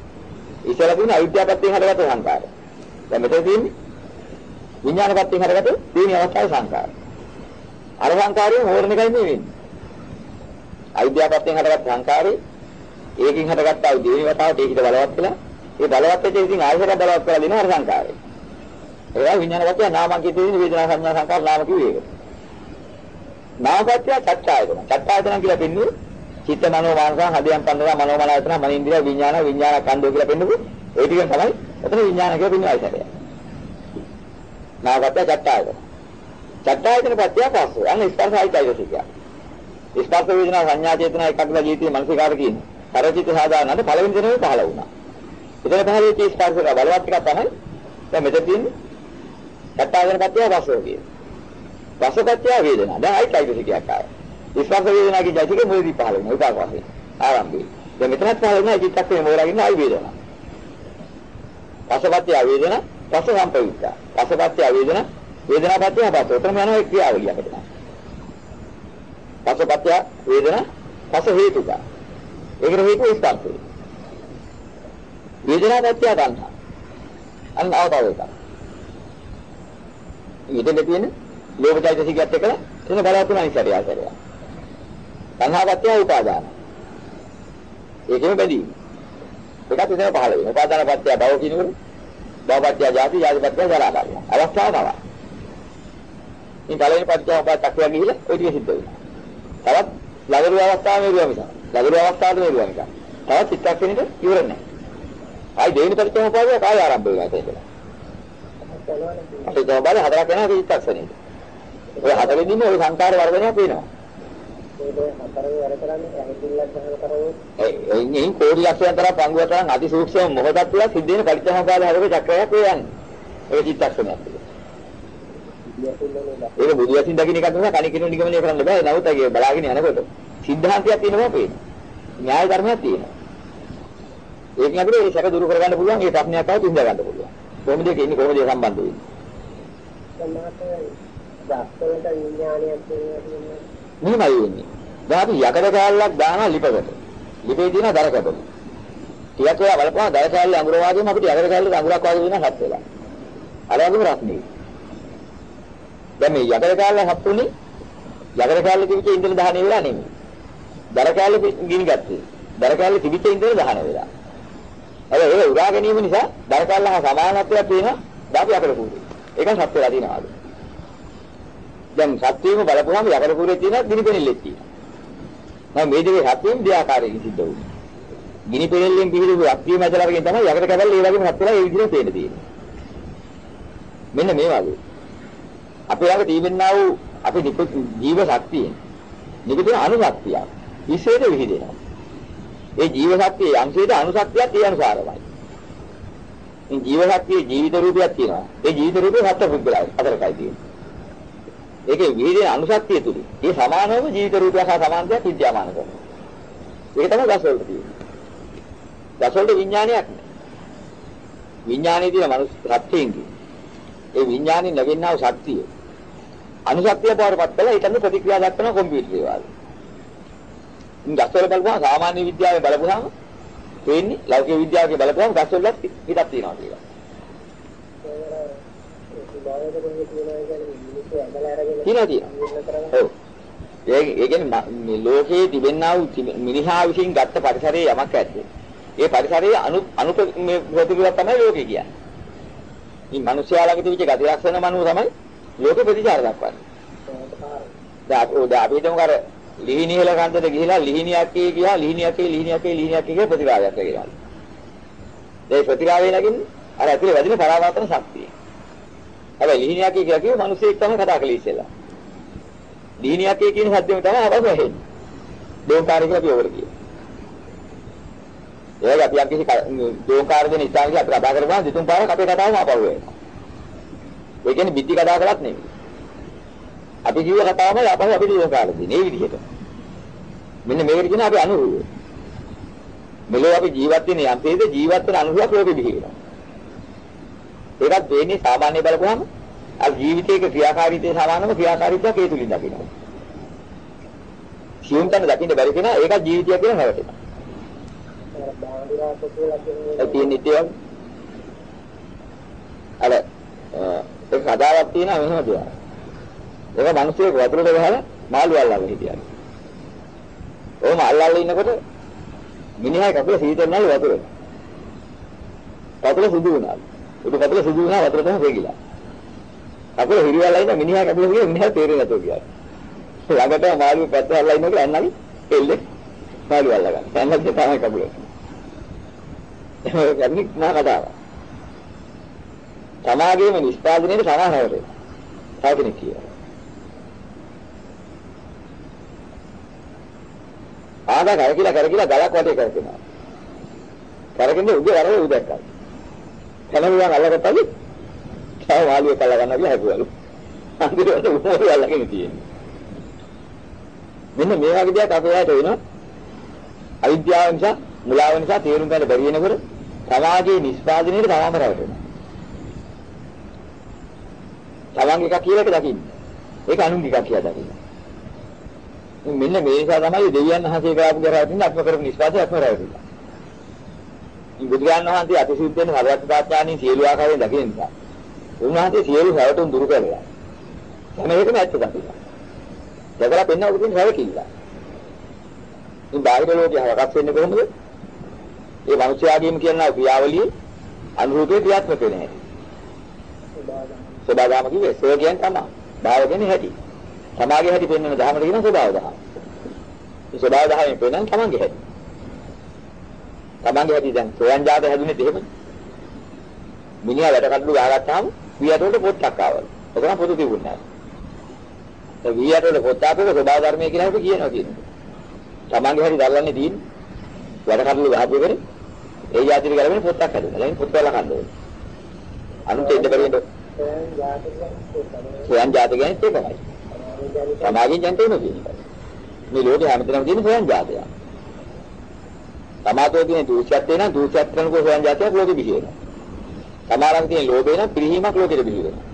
ඉස්සලා තියෙන අවිද්‍යාවපත්තෙන් හටගත්ත සංකාර. දැන් මෙතන තියෙන්නේ විඥානපත්තෙන් හටගත්ත තියෙන අවස්ථාවේ සංකාර. අර සංකාරයෙන් හෝරණ එකයි මේ වෙන්නේ. අවිද්‍යාවපත්තෙන් හටගත්ත සංකාරේ ඒකෙන් හටගත්ත ආ දෙවෙනි වතාවට ඒකිට බලවත් වෙලා ඒ බලවත් වෙච්ච ඉතින් ආයෙත් බලවත් කරලා දෙනවා අර සංකාරේ. ඒවා විඥානපත්තය නාමං කියන වේදනා සංඥා සංකාර නාම කිව්වේ ඒක. නාමපත්‍ය චත්තායතන. චත්තායතන කියලා පෙන්නේ චිත්ත මනෝ මානස හදයන් පන්දලා මනෝ මනායතන මනින්ද්‍රිය විඥාන විඥාන කන්දෝ කියලා පෙන්නපු ඒ ටිකෙන් තමයි එතන විඥාන කියලා පෙන්නේ ආයතනය. නාමපත්‍ය චත්තායතන. චත්තායතන පත්‍ය පස්සේ අන්න ස්පර්ශයිතයිද කියලා. ස්පර්ශ වේදනා සංඥා චේතනා එකක්ලා ජීවිතේ මනසිකාර කියන්නේ. කරචිත සාධාරණට පළවෙනි දිනේ පහළ වුණා. එතන පහළ වෙච්ච ස්පර්ශක බලවත් එකක් තමයි දැන් මෙතන තියෙන්නේ චත්තායතන පත්‍ය පස්සේ කියන්නේ. රසපත්‍ය වේදනා. දැන් ආයි চৈতසිකයක් ආවා. ස්පර්ශ වේදනා කියන ජාතික මොලේදී පහළ වෙනවා. විපාක වශයෙන්. ආරම්භයේ. දැන් මෙතනත් පහළ වෙනවා චිත්තක්ෂණය මෝරාගෙන ආයි වේදනා. රසපත්‍ය වේදනා, රස සම්පයුක්ත. රසපත්‍ය වේදනා, වේදනාපත්‍ය හපත. උතරම යනවා ඒ ක්‍රියාවලිය අපිට. රසපත්‍ය වේදනා, රස හේතුක. ඒකට හේතුව ස්පර්ශය. වේදනාපත්‍ය ගන්නවා. අන්න අවතාව එක. ඊට දෙන්නේ ලෝභ චෛතසිකයත් එක්කලා එතන බලවත් තුන අනිසරය ආසරය. සංහාපත්‍ය උපාදාන. ඒකෙම බැඳීම. ඒකත් එතන පහළ වෙනවා. උපාදාන පත්‍ය භව කියනකොට භවපත්‍ය ජාති ජාතිපත්‍ය ජරා ගන්නවා. අවස්ථාව තමයි. මේ පළවෙනි පත්‍ය උපාදක්කය ගිහිල්ලා ওই ටික සිද්ධ වෙනවා. තවත් ලගරු අවස්ථාව මේරුවා මිස. ලගරු අවස්ථාවට මේරුවා මිස. තවත් චිත්තක්ෂණෙට ඉවර නැහැ. ආයි දෙවෙනි පත්‍ය උපාදය කාය ආරම්භ වෙනවා ඒක. අපි තමයි හතරක් වෙනවා චිත්තක්ෂණෙට. ඔය හතරෙදිම ඔය සංකාර වර්ධනය පේනවා. ඒ එන්නේ කෝටි ලක්ෂයන් තරම් පංගුව තරම් අති සූක්ෂම මොහොතක් තුළ සිද්ධ වෙන පරිච්ඡේදපාද හරක චක්‍රයක් වෙන්නේ. ඒක චිත්තක්ෂණයක්. ඒක බුදු වශයෙන් දකින්න එක තමයි කණිකිනු නිගමනය කරන්න බෑ. නමුත් ඒක බලාගෙන යනකොට සිද්ධාන්තයක් තියෙනවා පේනවා. න්‍යාය ධර්මයක් තියෙනවා. ඒකෙන් අපිට ඒ සැක දුරු කරගන්න පුළුවන් ඒ ප්‍රශ්නයක් ආවොත් ඉඳ ගන්න පුළුවන්. කොහොමද ඒක ඉන්නේ කොහොමද ඒ සම්බන්ධ වෙන්නේ? සමාත දක්වලට විඥානයක් තියෙනවා මෙහෙමයි වෙන්නේ. දැන් අපි යකඩ කෑල්ලක් දානවා ලිපකට. ලිපේ තියෙන දර කැබල. ටිකක් වෙලා බලපුවා දර කෑල්ල අඟුර වාගේම අපිට යකඩ කෑල්ල අඟුරක් වගේ වෙන හත් වෙලා. අර වගේම රත්නේ. දැන් මේ යකඩ කෑල්ල හත්ුනේ යකඩ කෑල්ල තිබිච්ච ඉන්ද්‍ර දහන වෙලා නෙමෙයි. දර කෑල්ල ගිනි ගත්තේ. දර කෑල්ල තිබිච්ච ඉන්ද්‍ර දහන වෙලා. හැබැයි ඒක උරා ගැනීම නිසා දර කෑල්ල හා සමානත්වයක් තියෙන දාපු යකඩ කූරේ. ඒක සත්‍ය වෙලා තියෙනවා. දැන් සත්‍යයම බලපුවම යකඩ කූරේ තියෙන ගිනි පෙනෙල්ලෙක් තියෙනවා. මම මේ දෙකේ සත්‍යයෙන් දෙආකාරයෙන් සිද්ධ වුණා. ගිනි පෙනෙල්ලෙන් පිළිදු අක්තිය මැදලාගෙන තමයි යකඩ කැබල්ල ඒ වගේම හත් වෙලා ඒ විදිහට තේන්න තියෙන්නේ. මෙන්න මේ වගේ. අපේ ළඟ තියෙනා වූ අපේ ජීව ශක්තියෙන් නිකුත් අනුශක්තිය විශේෂ විහිදෙනවා. ඒ ජීව ශක්තියේ අංශයට අනුශක්තියත් ඒ අනුසාරමයි. මේ ජීව ශක්තියේ ජීවිත රූපයක් තියෙනවා. ඒ ජීවිත රූපේ හතර පුද්ගලයි හතරකයි තියෙන්නේ. ඒකේ විහිදෙන අනුශක්තිය තුල ඒ සමානවම ජීවිත රූපය සහ සමානත්වයක් විද්‍යාමාන කරනවා. ඒක තමයි දස වලට තියෙන්නේ. දස වලට විඥානයක් නෑ. විඥානයේ තියෙන මනුස්ස සත්‍යයෙන්ගේ ඒ විඥානේ නැගෙන්නා වූ ශක්තිය අනුශක්තිය බවටපත් කළා ඒකෙන් ප්‍රතික්‍රියා දක්වන කම්පියුටර් ඒවාද. ඉතින් ගස්වල බලපුවම සාමාන්‍ය විද්‍යාවේ බලපුවම වෙන්නේ ලෞකික විද්‍යාවේ බලපුවම ගස්වලත් හිතක් තියෙනවා කියලා. තියෙනවා තියෙනවා. ඔව්. ඒ කියන්නේ මේ ලෝකයේ තිබෙනා වූ මිනිහා විසින් ගත්ත පරිසරයේ යමක් ඇද්ද. ඒ පරිසරයේ අනු අනු මේ ප්‍රතික්‍රියාව තමයි ලෝකේ කියන්නේ. මේ මිනිස්යා ළඟ තිබිච්ච ගති ලක්ෂණ මනුව තමයි ලෝක ප්‍රතිචාර දක්වන්නේ. දැන් ඔය දැන් අපි හිතමු අර ලිහිණියල කන්දට ගිහිලා ලිහිණියක් කී ගියා ලිහිණියක් කී ලිහිණියක් කී ලිහිණියක් කී ප්‍රතිරාවයක් කියලා. ඒ ප්‍රතිරාවය නැගින්නේ අර ඇතුලේ වැඩින පරාවර්තන ශක්තිය. හැබැයි ලිහිණියක් කී කියලා කිව්ව මිනිස්සෙක් තමයි කතා කළේ ඉස්සෙල්ලා. ලිහිණියක් කී කියන සද්දෙම තමයි අවශ්‍ය වෙන්නේ. දෝංකාරය කියලා කියවර කිය. ඒක අපි යම් කිසි දෝංකාර දෙන ඉස්සාවගේ අපි කතා කරපුවා දෙතුන් පාරක් අපේ කතාවම ආපහු වෙනවා. ඒ කියන්නේ බිත්ති කතා කරලත් නෙමෙයි. අපි කිව්ව කතාවම ආපහු අපිට දෝංකාර දෙන්නේ මේ විදිහට. මෙන්න මේකට කියන අපි අනුරූප. මෙලෝ අපි ජීවත් වෙන යම් තේද ජීවත් වෙන අනුරූප ලෝකෙ බිහිවෙනවා. ඒකත් වෙන්නේ සාමාන්‍ය බලපුවම අර ජීවිතයක ක්‍රියාකාරීත්වයේ සමානම ක්‍රියාකාරීත්වයක් ඒ තුලින් දකිනවා. සියුම් තැන දකින්න බැරි කෙනා ඒක ජීවිතය කියලා හැවටෙනවා. ඒ තියෙන්නේ ඉතින් අර ඒක කතාවක් තියෙනවා මෙහෙම දෙයක්. ඒක මිනිස්සෙක් වතුරට ගහලා මාළු අල්ලගෙන හිටියා. ඕම අල්ලලා ඉන්නකොට මිනිහා කපල සීතලනල් වතුරේ. කපල සුදු වුණා. උඩ කපල සුදු වුණා වතුර තමයි වේගිලා. කපල හිරිවලා ඉන්න මිනිහා කපල ගියේ මිනිහා තේරෙන්නේ නැතුව ගියා. ළඟට මාළු පැත්ත අල්ලලා ඉන්නකොට ඇන්නලි එල්ලේ මාළු අල්ලගන්න. ඇන්නත් තමයි කපුල. ඒක ගන්නේ මා කතාව. සමාගයේම නිෂ්පාදනයේ සමානවට. තව කෙනෙක් කියනවා. ආදා කරකිලා කරකිලා ගලක් වටේ කරකිනවා. කරකින්නේ උගේ වරේ උදැක්කා. කලමුවන් අල්ලගත්තලු. තව මාළුවේ කල්ලා ගන්නවා කියලා හැදුවලු. අන්තිමට උමෝරු අල්ලගෙන තියෙන්නේ. මෙන්න මේ වගේ දෙයක් අපේ ඇයට වෙනවා. අවිද්‍යාව නිසා, මුලාව නිසා තේරුම් ගන්න බැරි වෙනකොට සමාජයේ නිෂ්පාදනයේ තවම රැවටෙනවා. තමන්ගේ එකක් කියලා එක දකින්න. ඒක අනුන්ගේ එකක් කියලා දකින්න. මෙන්න මේ නිසා තමයි දෙවියන් වහන්සේ කරාපු කරාටින් අත්ම කරපු නිෂ්පාදනය අත්ම රැවටෙනවා. මේ බුදුරජාණන් වහන්සේ අතිසිද්ධෙන් හරවත් තාඥානින් සියලු ආකාරයෙන් දකින්න නිසා. උන්වහන්සේ සියලු හැවටුම් දුරු කළා. එන එකම ඇත්ත දකින්න. දැකලා පෙන්වන්න උදින් හැවකිල්ල. ඉතින් බාහිර ලෝකේ හරකස් වෙන්නේ කොහොමද? ඒ මිනිස්යාගේම කියන ක්‍රියාවලිය අනුරූපේ ක්‍රියාත්මක වෙන හැටි. සබදාම කිව්වේ සෝ කියන තමයි. භාව කියන්නේ හැටි. සමාගේ හැටි පෙන්වන දහමට කියන ස්වභාව දහම. මේ ස්වභාව දහමෙන් පෙන්වන තමන්ගේ හැටි. තමන්ගේ හැටි දැන් සෝයන් ජාත හැදුනේ එහෙමනේ. මිනිහා වැඩ කඩළු ගහගත්තාම වියට වල පොත්තක් ආවලු. එතන පොතු තිබුණේ. ඒ වියට වල පොත් ආපේක ස්වභාව ධර්මයේ කියලා හිත කියනවා කියන්නේ. තමන්ගේ හැටි දරලන්නේ තියෙන්නේ. වැඩ කඩළු ගහපු එකනේ. ඒ જાතිරි කරගෙන පොත්තක් හැදුවා. දැන් පොත් වල කන්න ඕනේ. අනුත් එන්න බැරි නේද? සෝයන් ජාත කියන්නේ ඒකමයි. සමාජයෙන් ජනතේම කියන්නේ. මේ ලෝකේ හැමතැනම තියෙන සෝයන් ජාතය. තමාතෝ තියෙන දූෂ්‍යත්වේ නම් දූෂ්‍යත් කරනකොට හොයන් જાතියක් ලෝකෙ බිහි වෙනවා. තමාරන් තියෙන ලෝභේ නම් පිරිහීමක් ලෝකෙට බිහි වෙනවා.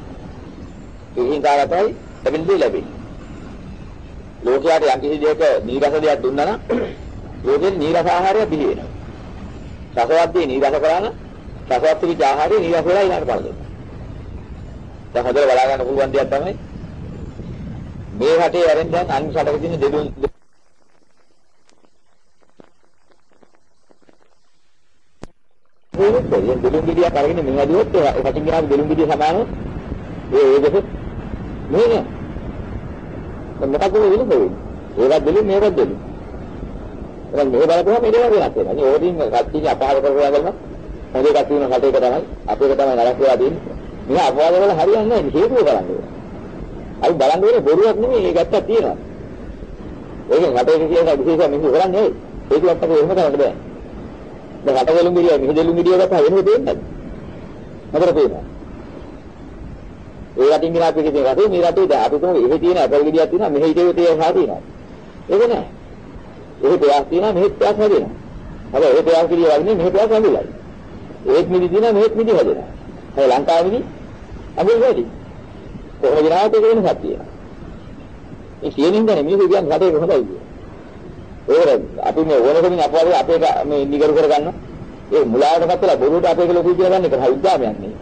පිරිහීම කාටයි ලැබෙන්නේ ලැබෙන්නේ. ලෝකයට යම් කිසි දෙයක නීරස දෙයක් දුන්නා නම් ලෝකෙට නීරස ආහාරය බිහි වෙනවා. රසවත්දී නීරස කරාන රසවත් විච ආහාරය නීරස වෙලා ඊළඟට පළ දෙනවා. දැන් හදලා බලා ගන්න පුළුවන් දෙයක් තමයි මේ රටේ ඇරෙන් දැන් අනිත් රටක තියෙන දෙදුන් ඒක දෙලුම් ගෙඩියක් අරගෙන මෙහෙ හදුවොත් ඒ කටින් ගියාම දෙලුම් ගෙඩිය සමානව ඒ ඒ දෙක මෙහෙ මොකක්ද වෙන්නේ ඒවත් දෙලුම් මේවත් දෙලුම්. එහෙනම් මේ බලපුවම මේක වෙනස් වෙනවා. නේ ඕදින් කච්චිනි අපහාර කරලා ගන්න හොඳ කච්චින කටේක තමයි අපේක තමයි නරක වෙලා දෙන්නේ මේ අපවාද වල හරියන්නේ නැහැ. හේතුව බලන්න අපි බලන්න ඕනේ බොරුවක් නෙමෙයි ඒක ඇත්තක් තියෙනවා ඒකෙන් කටේක කියන විශේෂ මිනිස්සු කරන්නේ ඒක අපිට එහෙම කරන්න බෑ දැන් රටවලුම් ගිරිය මිහිදෙලුම් ගිරිය ගත්තා වෙනව දෙන්නේ නැද්ද? මොකද පේනවා. ඒ රටින් ගෙන අපි කියන රටේ මේ රටේ දැන් අපි තුමු එහෙ තියෙන අපල් ගිරියක් තියෙනවා මෙහෙ හිතේ තියෙන හා තියෙනවා. ඒක නෑ. එහෙ ප්‍රයාස තියෙනවා මෙහෙ ප්‍රයාස හැදෙනවා. හැබැයි ඒ ප්‍රයාස ගිරිය වගේ මෙහෙ ප්‍රයාස හැදෙලා. ඒත් මිදි තියෙනවා මෙහෙත් මිදි හැදෙනවා. හැබැයි ලංකාවේදී අපි වැඩි. කොහොමද නාට ඒක වෙනසක් තියෙනවා. ඒ කියනින් දැන මේක කියන්නේ රටේ කොහොමද කියන්නේ? ඒක අපි මේ ඕනකමින් අපවාදේ අපේ මේ නිගරු කරගන්න. ඒ මුලාවට පස්සලා බොරුවට අපේ කියලා ලොකු කියලා ගන්න එක හරි උද්දාමයක් නේ.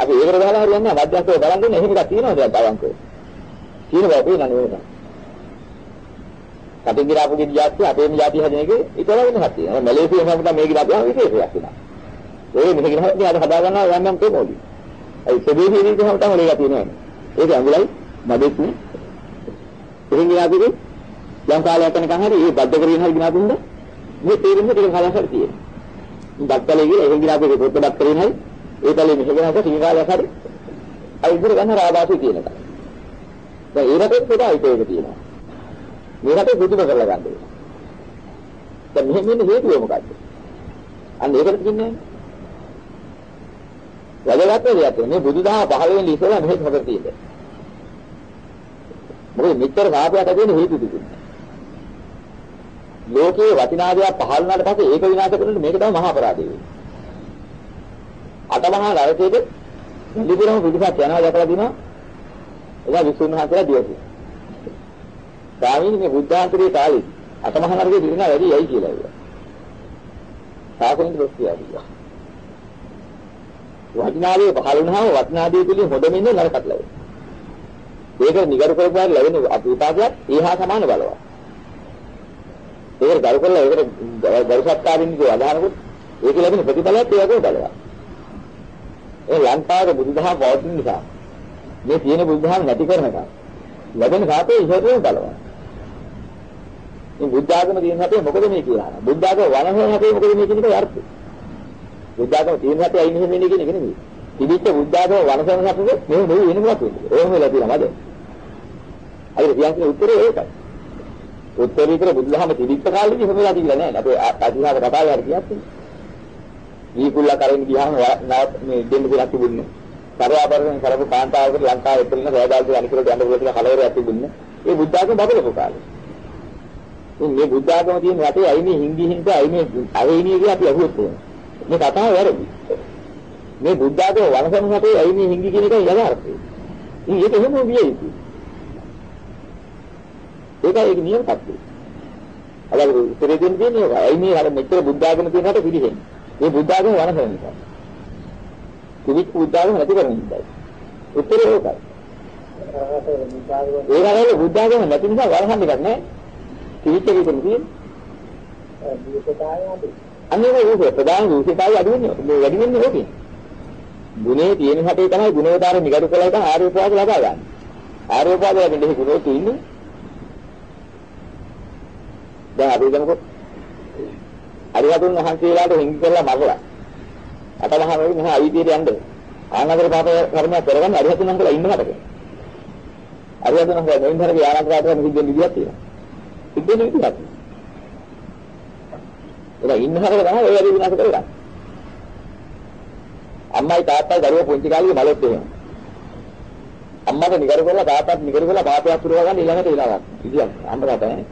අපි ඒකට ගහලා හරියන්නේ නැහැ. මධ්‍යස්ථව බලන් දෙන්නේ එහෙම එකක් තියෙනවද බවංකෝ. තියෙන බව පේනන්නේ ඒක. කටින් ගිරාපු ගියාත් අපේම જાතිය හදන එක ඉතල වෙනසක් තියෙනවා. මැලේසියාව හැමදාම මේ ගිරාපුවා විශේෂයක් තියෙනවා. ඒ මෙහෙ ගිරහත් අද හදා ගන්නවා යම් යම් තේමෝලි. ඒ සෙබේදී ඉතින් තමයි ලේලා තියෙනවා. ඒක ඇඟුලයි මඩෙත් නේ. එහෙන් ගියාපු යම් කාලයක් යනකම් හරි මේ බද්ද කරගෙන හරි ගිනා දුන්නා මේ තේරෙන්න ටික කාලයක් හරි තියෙනවා. බද්දලේ ගිහලා එහෙන් ගිනා දෙක පොත් බත් කරගෙන හරි ඒ තලේ මෙහෙගෙන හරි ටික කාලයක් හරි අයි ඉදිර ගන්න රාදාසු තියෙනවා. දැන් ඒ රටේ පොඩා ඒක තියෙනවා. මේ රටේ බුදුම කරලා ගන්න ඕනේ. දැන් මෙහෙම වෙන්න හේතුව මොකද්ද? අන්න ඒකට කියන්නේ වැදගත් දෙයක් මේ බුදුදහම පහළ වෙන්න ඉස්සෙල්ලා මෙහෙම හතර තියෙනවා. මොකද මෙච්චර සාපයක් ඇදෙන්න හේතු තිබුණා. ලෝකයේ වටිනා දේවල් පහළ වුණාට පස්සේ ඒක විනාශ කරනකොට මේක තමයි මහා අපරාධය වෙන්නේ. අටමහා නරකයේද නිදිරම පිටපත් යනවා දැකලා දිනවා. එදා විසුණුහන්සලා දියසි. ස්වාමීන් මේ බුද්ධාන්තරයේ කාලේ අටමහා නරකයේ දිනන වැඩි යයි කියලා ඒවා. සාසනික දොස් කියලා. වටිනා දේ පහළ වුණාම වටිනා දේ පිළින් හොදමින් නරකට ලැබෙනවා. ඒක නිගරු කරපුවාට ලැබෙන අතුපාදයක් ඒහා සමාන බලවත්. ඒක ගරු කරලා ඒකට ගරුසත්කාරින් අදහනකොට ඒක ලැබෙන ප්‍රතිඵලයත් ඒ වගේ බලවත්. ඒ ලංකාවේ බුදුදහම පවතින නිසා මේ තියෙන බුදුදහම නැති කරනකම් ලැබෙන සාපේ ඉහළම බලවත්. මේ බුද්ධ ආගම තියෙන හැටේ මොකද මේ කියලා. බුද්ධ ආගම වනහන හැටේ මොකද මේ කියන එක අර්ථය. බුද්ධ ආගම තියෙන හැටේ අයින් මෙහෙම වෙන්නේ කියන එක නෙමෙයි. තිබිච්ච බුද්ධ ආගම වනසන හැටේ මෙහෙම නෙවෙයි වෙන මොකක්ද වෙන්නේ. එහෙම වෙලා තියෙනවා නේද? අයිර කියන්නේ උත්තරේ ඒකයි. උත්තරීතර බුදුදහම තිබිච්ච කාලෙදි එහෙම වෙලා තිබිලා නැහැ. අපේ අතිහාස කතාවේ හරි කියන්නේ. දීකුල්ලා කරෙන් ගියාම මේ දෙන්න දෙයක් තිබුණේ. කරාබරෙන් කරපු කාන්තාවකට ලංකාවේ ඉතිරින රෝදාල්ගේ අනිකරට යන්න පුළුවන් ටික කලවරයක් තිබුණේ. ඒ බුද්ධ ආගම බබලපු කාලේ. මේ බුද්ධ ආගම තියෙන රටේ අයි මේ හින්දි හින්ද අයි මේ අරේනිය කිය අපි අහුවොත් මේ කතාව වැරදි. මේ බුද්ධ ආගම වනසන රටේ අයි මේ හින්දි කියන එක යථාර්ථය. ඉතින් ඒක එහෙම විය යුතුයි. ඒකයි ඒක නියම තත්ත්වය. අද උත්තරේ දෙන්න තියෙන්නේ ඒක. ඇයි මේ අර මෙච්චර බුද්ධ ආගම තියෙන රට පිළිහෙන්නේ? මේ බුද්ධ ආගම වනසන නිසා. කිවිත් බුද්ධ ආගම නැති කරන නිසා. උත්තරේ ඒකයි. ඒ රටේ බුද්ධ ආගම නැති නිසා වරහන් දෙයක් නැහැ. කිවිත් එක විතර තියෙන්නේ. අන්නේ ඒක ප්‍රධාන විශේෂතාවය අඩු වෙන්නේ. මේ වැඩි වෙන්නේ ඕකේ. ගුණේ තියෙන හැටේ තමයි ගුණෝදාර නිගඩු කළා එක ආර්ය උපවාද ලබා ගන්න. ආර්ය උපවාද ලැබෙන්නේ ගුණෝතු ඉන්නේ. දැන් අපි හිතමුකෝ අරිහතුන් වහන්සේලාට හිඟි කරලා මරලා අතමහා වගේ මෙහා අයිතියට යන්න ආනන්දර පාප කර්මයක් කරගන්න අරිහතුන් වහන්සේලා ඉන්නකට අරිහතුන් වහන්සේලා මෙයින් හරගේ ආනන්දරාට මෙහින් දෙන්න විදියක් තියෙනවා ඉතින් විදියක් ඒක ඉන්න හරක තමයි ඔය වැඩි විනාශ කරගන්නේ අම්මයි තාත්තයි දරුවෝ පුංචි කාලේ මලොත් එහෙම අම්මට නිකර කරලා තාත්තට නිකර කරලා පාපයක් පුරව ගන්න ඊළඟට ඊළඟට ඉතින් අම්මට තමයි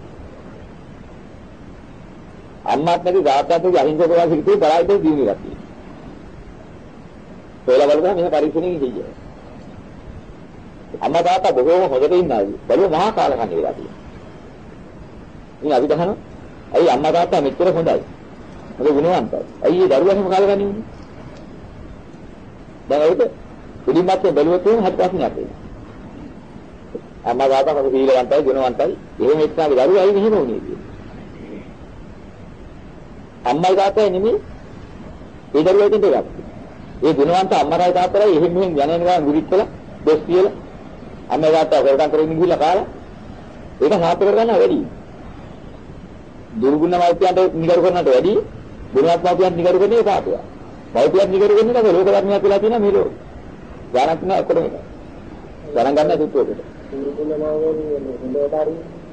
අම්මාත් නැති තාත්තත් නැති අහිංසක වාසිකේ බලායිද දිනු එකක් තියෙනවා. ඔයලා බලපුවා මෙහෙම පරීක්ෂණයකින් කියනවා. අම්මා තාත්තා බොහෝම හොඳට ඉන්නවා. බලුව මහා කාලකන්ණි වෙලා තියෙනවා. ඉතින් අපි දහනවා ඇයි අම්මා තාත්තා මෙච්චර හොඳයි? මොකද ගුණවන්තයි. ඇයි ඒ දරුවා එහෙම කාලකන්ණි වෙන්නේ? දැන් ඒක පිළිමත් බැලුවොත් එහෙම හත් ප්‍රශ්නයක් එනවා. අම්මා තාත්තා මොකද සීලවන්තයි ගුණවන්තයි. එහෙම එක්කගේ දරුවා ඇයි මෙහෙම වුනේ කියන්නේ. අම්මයි තාත්තයි නෙමෙයි ඒ දරුවා ඉතින් දෙයක්. ඒ ගුණවන්ත අම්මරයි තාත්තරයි එහෙම මෙහෙම යන යන ගමන් ගුරිත් කළා දොස් කියලා අම්මයි තාත්තා කරකම් කරගෙන ගිහිල්ලා කාලා ඒක සාර්ථක කරගන්න වැඩි. දුර්ගුණ මෞපියන්ට නිගරු කරනට වැඩි ගුණවත් මෞපියන්ට නිගරු කරන්නේ පාපය. මෞපියන්ට නිගරු කරන්නේ නැහැ ලෝක ධර්මයක් කියලා තියෙනවා මේ ලෝකේ. ගානක් නෑ ඔක්කොම එක. ගණන් ගන්න දුක්ඛයට.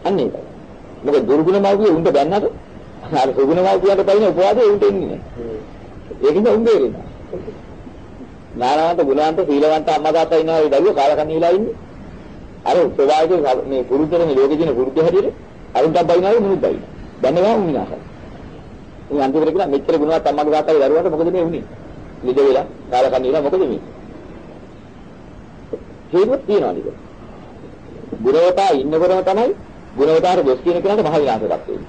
අන්න ඒක. මොකද දුර්ගුණ මෞපිය උන්ට බැන්නට අර සුගුණ මෞපියන්ට පයින් උපවාදේ උන්ට එන්නේ නෑ. ඒකින්ද උන් බේරෙන්නේ. ඥානවන්ත ගුණවන්ත සීලවන්ත අම්මා තාත්තා ඉන්නවා ඒ දරුවෝ කාලකන්ණි වෙලා ඉන්නේ. අර ස්වභාවික මේ පුරුද්දනේ ලෝකේ දින පුරුද්ද හැටියට අරුන්ට බයිනාවේ මුනුත් බයින. දැනගා උන් විනාශයි. ඉතින් අන්තිමට කියලා මෙච්චර ගුණවත් අම්මගේ තාත්තගේ දරුවන්ට මොකද මේ වුනේ? නිද වෙලා කාලකන්ණි වෙලා මොකද මේ? හේතුවක් තියනවා නේද? ගුණවතා ඉන්නකොටම තමයි ගුණවතාට දොස් කියන කෙනාට මහ විනාශයක් වෙන්නේ.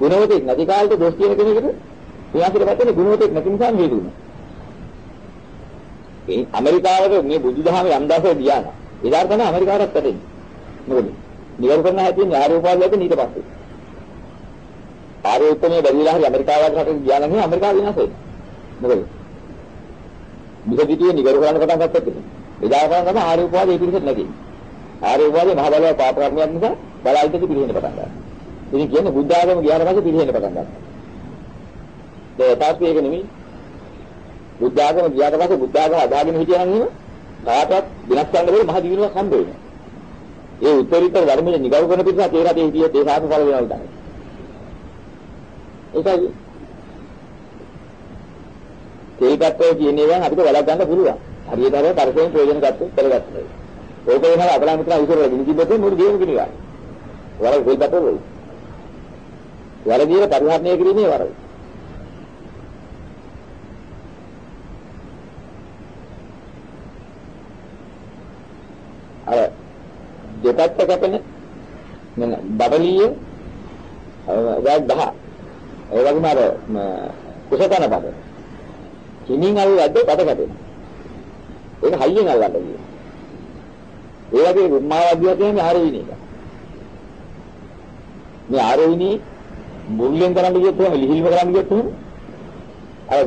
ගුණවතෙක් නැති කාලේ දොස් කියන කෙනෙකුට විනාශයටපත් වෙන්නේ ගුණවතෙක් නැති නිසා හේතු වෙනවා. ඒ ඇමරිකාවට මේ බුදුදහමේ යම් දවසක ගියා නම් ඒදාර තමයි ඇමරිකාවටත් පැටෙන්නේ. මොකද? නිවැරදි කරන්න හැටියෙන් ආරෝපාවලදී ඊට පස්සේ. ආරෝපණය බැරිලා හරි ඇමරිකාවට රටට ගියා නම් ඇමරිකාව විනාශ වෙනවා. මොකද? මිසදිටිය නිවැරදි කරන්න පටන් ගත්තත් එදා කරන් තමයි ආරෝපවාදයේ පිළිසෙත් නැති. ආරෝපවාදයේ මහ බලවත් පාප කර්මයක් නිසා බලායිතක පිළිහෙන්න පටන් ගන්නවා. ඉතින් කියන්නේ බුද්ධ ආගම ගියාට පස්සේ පිළිහෙන්න පටන් ගන්නවා. ඒ තාප්පි එක නෙමෙයි බුද්ධ ආගම ගියාට පස්සේ බුද්ධ ආගම අදාගෙන හිටියනම් එහෙම කාටවත් විනාශ කරන්න බැරි මහ දිවිනුවක් හම්බ වෙනවා. ඒ උත්තරීතර ධර්මයේ නිගව කරන පිටස තේ රටේ හිටියේ ඒ සාසන ඵල වෙනවා තමයි. ඒකයි තේල්පත්වල කියන ඒවා අපිට වලක් ගන්න පුළුවන්. හරියට හරියට පරිසරයෙන් ප්‍රයෝජන ගත්තොත් කරගත්තා. ඕක වෙනවා අපලා මිත්‍ර ඉස්සරහ ගිනිදිබ්බතේ මුළු ගේම ගිනිගන්න. වල තේල්පත්වල වෙයි. වරදියේ පරිහරණය කිරීමේ වරයි. අර දෙපැත්ත කැපෙන මෙන්න බබලිය වැක් 10 ඒ වගේම අර කුසතන බබ කිමින් අල්ල වැද්ද පද කැපෙන ඒක හයියෙන් අල්ලන්න කියනවා ඒ වගේ රුම්මාවදියා කියන්නේ ආරවින එක මේ ආරවිනි මුල්ලෙන් කරන්න ගියොත් එහෙම ලිහිල්ම කරන්න ගියොත් එහෙම අර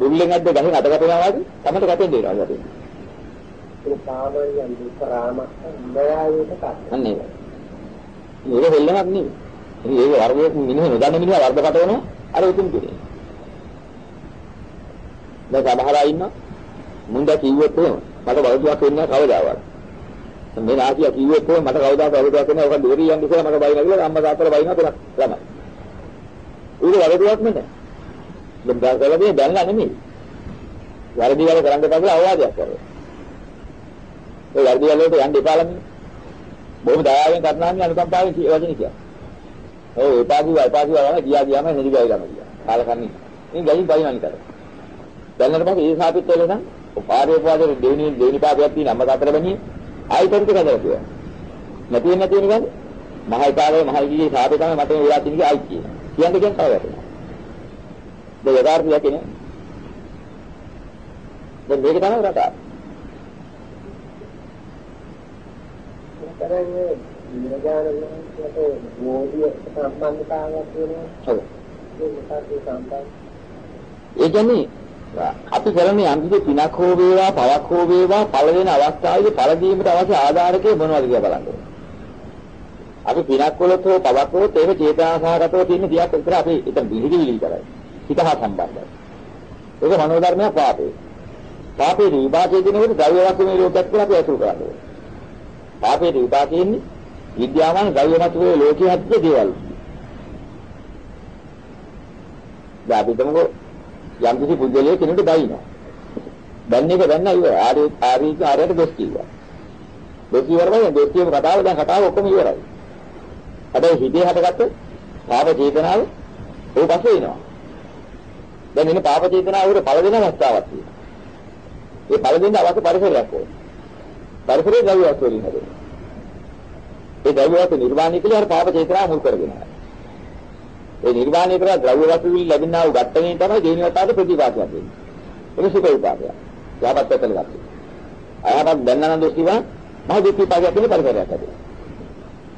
මුල්ලෙන් අද්ද ගහින් අත කැපෙනවා වගේ තමයි කැපෙන්නේ ඒක ඒ සාමාන්‍යයෙන් දුක්ඛාම ඉන්ද්‍රයාවේට කත්. අන්න ඒක. ඒක දෙල්ලමක් නෙවෙයි. ඉතින් ඒක වර්ගයක් මිනිහ නොදන්න මිනිහා වර්ගකට වෙනවා අර උතුම් කිරේ. දැන් සමහර අය ඉන්නවා මුන්ද කිව්වොත් එහෙම මට බෞද්ධයක් වෙන්නේ කවදාවත්. මේ නාකිය කිව්වොත් එහෙම මට කවදාවත් බෞද්ධයක් වෙන්නේ ඔක දෙවියන් යන්නේ කියලා මට බයිනා කියලා අම්මා තාත්තලා බයිනා තුනක් ළමයි. ඒක වරදයක් නෙමෙයි. දැන් ගාගලදී දැනලා නෙමෙයි. වරදි වල කරන්න බෑ කියලා අවවාදයක් කරනවා. ඒ වර්ධි වලට යන්න එපා ළමයි. බොහොම දයාවෙන් කරුණාවෙන් අනුකම්පාවෙන් කිය වචන කියනවා. ඔව් එපා කිව්වා එපා කිව්වා ගම ගියා ගියාම නෙදි ගයි ගම ගියා. කාලකන්ණි. ඉතින් ගයි බයිනනි කර. දැන්නට පස්සේ ඒ සාපිත් වල නම් පාරේපාදේ දෙවෙනි දෙවෙනි පාදයක් තියෙන අම්ම තාත්තට බණිය ආයිතරිත කදලා කියනවා. නැති වෙන්නේ නැති වෙන ගන්නේ. මහයි පාරේ මහයි ගියේ සාපේ තමයි මට වෙලා තියෙන කිය ආයි කියන. කියන්නේ කියන කව වැටෙනවා. ඒ යථාර්ථය කියන්නේ. දැන් මේක තමයි රටා. කරන්නේ විරජානකට මොෝදිය සම්බන්ධතාවයක් තියෙනවා. ඔව්. ඒ මොකක්ද සම්බන්ධ? ඒ කියන්නේ අපි කරන්නේ යම්කිසි පිනක් හෝ වේවා පවක් හෝ වේවා පළ වෙන අවස්ථාවේදී පළ දීමට අවශ්‍ය ආධාරකේ මොනවද කියලා බලන්න. අපි පිනක් වලත් හෝ පවක් වලත් ඒක චේතනාසහගතව තියෙන දියක් විතර අපි එතන විහිදිවිලි කරයි. හිත හා සම්බන්ධයි. ඒක මනෝධර්මයක් පාපේ. පාපේ විභාගයේ දිනවල ද්‍රව්‍ය වස්තු මේ ලෝකයක් කියලා අපි අසුර කරන්නේ. පාපයේ විපාකෙන්නේ විද්‍යාවන් ගව්‍ය මතුවේ ලෝකයේ හත්ද දේවල්. දැන් අපි තමක යම් කිසි පුද්ගලයෙක් කෙනෙකුට බයිනවා. දැන් එක දැන්න ඉවර. ආරි ආරි ආරයට දොස් කිව්වා. දොස් ඉවරයි දොස් කියපු කතාව දැන් කතාව ඔක්කොම ඉවරයි. හැබැයි හිතේ හටගත්ත පාප චේතනාව ਉਹ පස්සේ එනවා. දැන් ඉන්නේ පාප චේතනාව උඩ පළ දෙන අවස්ථාවක් තියෙනවා. ඒ පළ දෙන්න අවශ්‍ය පරිසරයක් ඕනේ. පරිසරයේ ද්‍රව්‍යවත් වලින් හැදෙනවා. ඒ ද්‍රව්‍යවත් නිර්වාණය කියලා අර පාප චේතනාව මුල් කරගෙන. ඒ නිර්වාණය කරලා ද්‍රව්‍යවත් වලින් ලැබෙනා වූ ඝට්ටණය තමයි දේනිවතාවට ප්‍රතිපාදයක් වෙන්නේ. ඒක සුඛ විපාකයක්. යහපත් පැත්තට ගන්න. අයහපත් දැන්නන දොස්තිවා මහ දුක් විපාකයක් වෙන පරිසරයක් හැදෙනවා.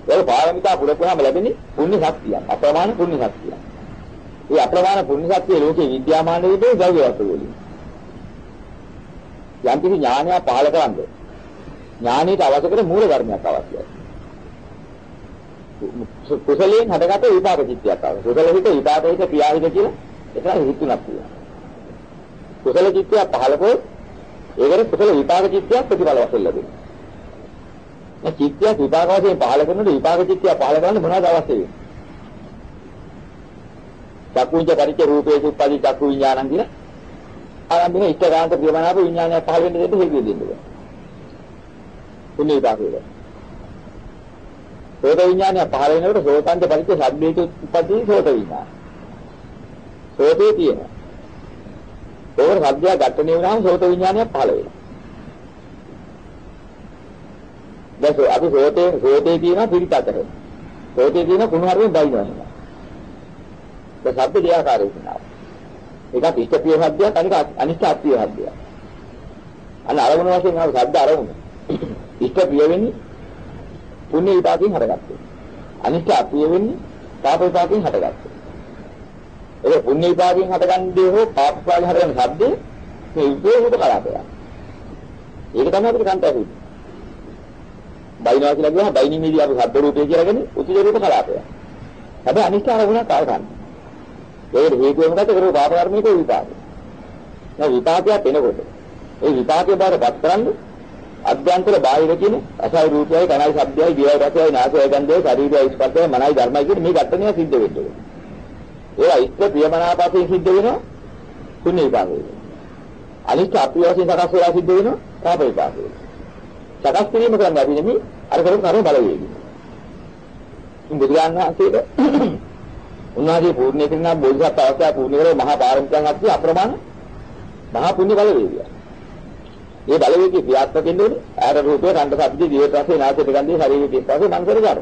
ඒක පාරමිතා පුරපුවාම ලැබෙන්නේ පුණ්‍ය ශක්තිය. අප්‍රමාණ පුණ්‍ය ශක්තිය. ඒ අප්‍රමාණ පුණ්‍ය ශක්තිය ලෝකේ විද්‍යාමාන වේදේ ද්‍රව්‍යවත් වලින්. යම් කිසි ඥානය පහළ කරන්නේ ඥානයට අවශ්‍ය කරන මූල ධර්මයක් අවශ්‍යයි. කුසලයෙන් හටගත්ත විපාක චිත්තයක් අවශ්‍යයි. කුසල හිත විපාක හිත ක්‍රියා හිත කියලා එතන හිතුණක් තියෙනවා. කුසල චිත්තය පහළ කරොත් ඒකට කුසල විපාක චිත්තයක් ප්‍රතිඵල වශයෙන් ලැබෙනවා. මේ චිත්තයක් විපාක වශයෙන් පහළ කරනකොට විපාක චිත්තය පහළ කරන්න මොනවද අවශ්‍ය වෙන්නේ? චක්කුංච පරිච්ඡ රූපේසු උප්පදි චක්කු විඥානං කියලා ආරම්භන ඉෂ්ඨකාන්ත ප්‍රියමනාප විඥානය පහළ වෙන්න දෙන්න හේතු දෙන්න. පුණ්‍ය විපාක වල. සෝත විඥානය පහළ වෙනකොට සෝතංච පරිච්ඡ ශබ්දේතු උප්පදි සෝත විඥාන. සෝතේ තියෙනවා. ඒකට සබ්දයක් ගැටෙනේ වුණාම සෝත විඥානය පහළ වෙනවා. දැන් අපි සෝතේ සෝතේ තියෙන පිරිත අතර. සෝතේ තියෙන කුණු හරියෙන් බයිනවා. දැන් ශබ්ද දෙආකාරයක තියෙනවා. එකක් ඉෂ්ට ප්‍රිය ශබ්දයක් අනික අනිෂ්ට අප්‍රිය ශබ්දයක්. අන්න අරමුණ වශයෙන් ආව ශබ්ද අරමුණ. ඉෂ්ට ප්‍රිය වෙන්නේ පුණ්‍ය විපාකයෙන් හටගත්තේ. අනිෂ්ට අප්‍රිය වෙන්නේ පාප විපාකයෙන් හටගත්තේ. ඒක පුණ්‍ය විපාකයෙන් හටගන්නේ හෝ පාප විපාකයෙන් හටගන්න ශබ්දේ මේ විපේහුද කලාපයක්. ඒක තමයි අපිට කන්ටාසි. බයිනවා කියලා කියනවා බයිනිමේදී අපි ශබ්ද රූපය කියලාගෙන උතුජ රූප කලාපයක්. හැබැයි අනිෂ්ට අරමුණක් ආව ගන්න. ඒකට හේතුව මොකද? ඒක පාප කර්මයක විපාකය. දැන් විපාකයක් එනකොට ඒ විපාකේ බාරපත් කරන්නේ අභ්‍යන්තර බාහිර කියන අසයි රූපයයි කනයි ශබ්දයයි දියයි රසයයි නාසයයි ගන්ධයයි ශරීරයයි ස්පර්ශයයි මනයි ධර්මයි කියන මේ ඝට්ටනය සිද්ධ වෙන්නේ. ඒවා ඉස්ස ප්‍රියමනාපයෙන් සිද්ධ වෙනවා පුණ්‍ය විපාකේ. අනිත් අප්‍රිය වශයෙන් සකස් වෙලා සිද්ධ වෙනවා පාප විපාකේ. සකස් කිරීම කරන්නේ අපි නෙමෙයි අර කරපු කර්ම බලවේගය. බුදුරජාණන් වහන්සේට (clears throat) උන්වහන්සේ පූර්ණ කරන බෝධිසත්ව අවස්ථාව පූර්ණ කරලා මහා පාරමිතයන් අත්ති අප්‍රමාණ මහා පුණ්‍ය බලවේගය. මේ බලවේගය ක්‍රියාත්මක වෙන්නේ ආර රූපේ කණ්ඩ සබ්ද දිවට රසේ නාසයට ගන්ධේ ශරීරයේ ස්පර්ශේ මනසට ගන්න.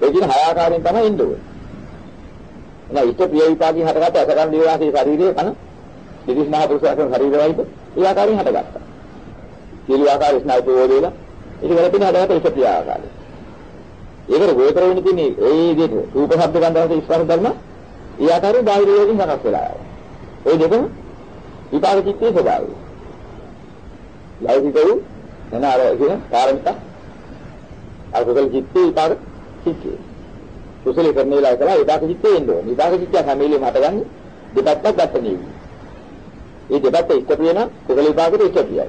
ඒ කියන හය ආකාරයෙන් තමයි ඉන්න ඕනේ. එනවා ඊට ප්‍රිය විපාකී හටගත්ත අසකන් දේවාසේ ශරීරයේ කන දිවිස් මහ පුරුෂයන් ශරීරයයිද ඒ ආකාරයෙන් හටගත්තා. සියලු ආකාර ස්නායු වේදේලා ඒක වෙලපින හටගත්ත ඉෂ්ඨ ප්‍රිය ආකාරය. ඒකට ගෝචර වෙන්න තියෙන්නේ ඒ විදිහට රූප ශබ්ද ගන්ධ රස ස්පර්ශ ධර්ම ඒ ආකාරයෙන් බාහිර වේදින් හරස් වෙලා යනවා. ඒ දෙකම විපාක චිත්තයේ ස්වභාවය. ලෞකිකව එන අර කියන කාරණා අර කුසල චිත්තේ විපාක චිත්තේ. කුසල කරන වෙලාව කළා විපාක චිත්තේ එන්න ඕනේ. විපාක චිත්තය හැමෙලෙම හටගන්නේ දෙපැත්තක් ගන්න නෙවෙයි. මේ දෙපැත්ත ඉෂ්ට ප්‍රියන කුසල විපාකෙට ඉෂ්ට ප්‍රියයි.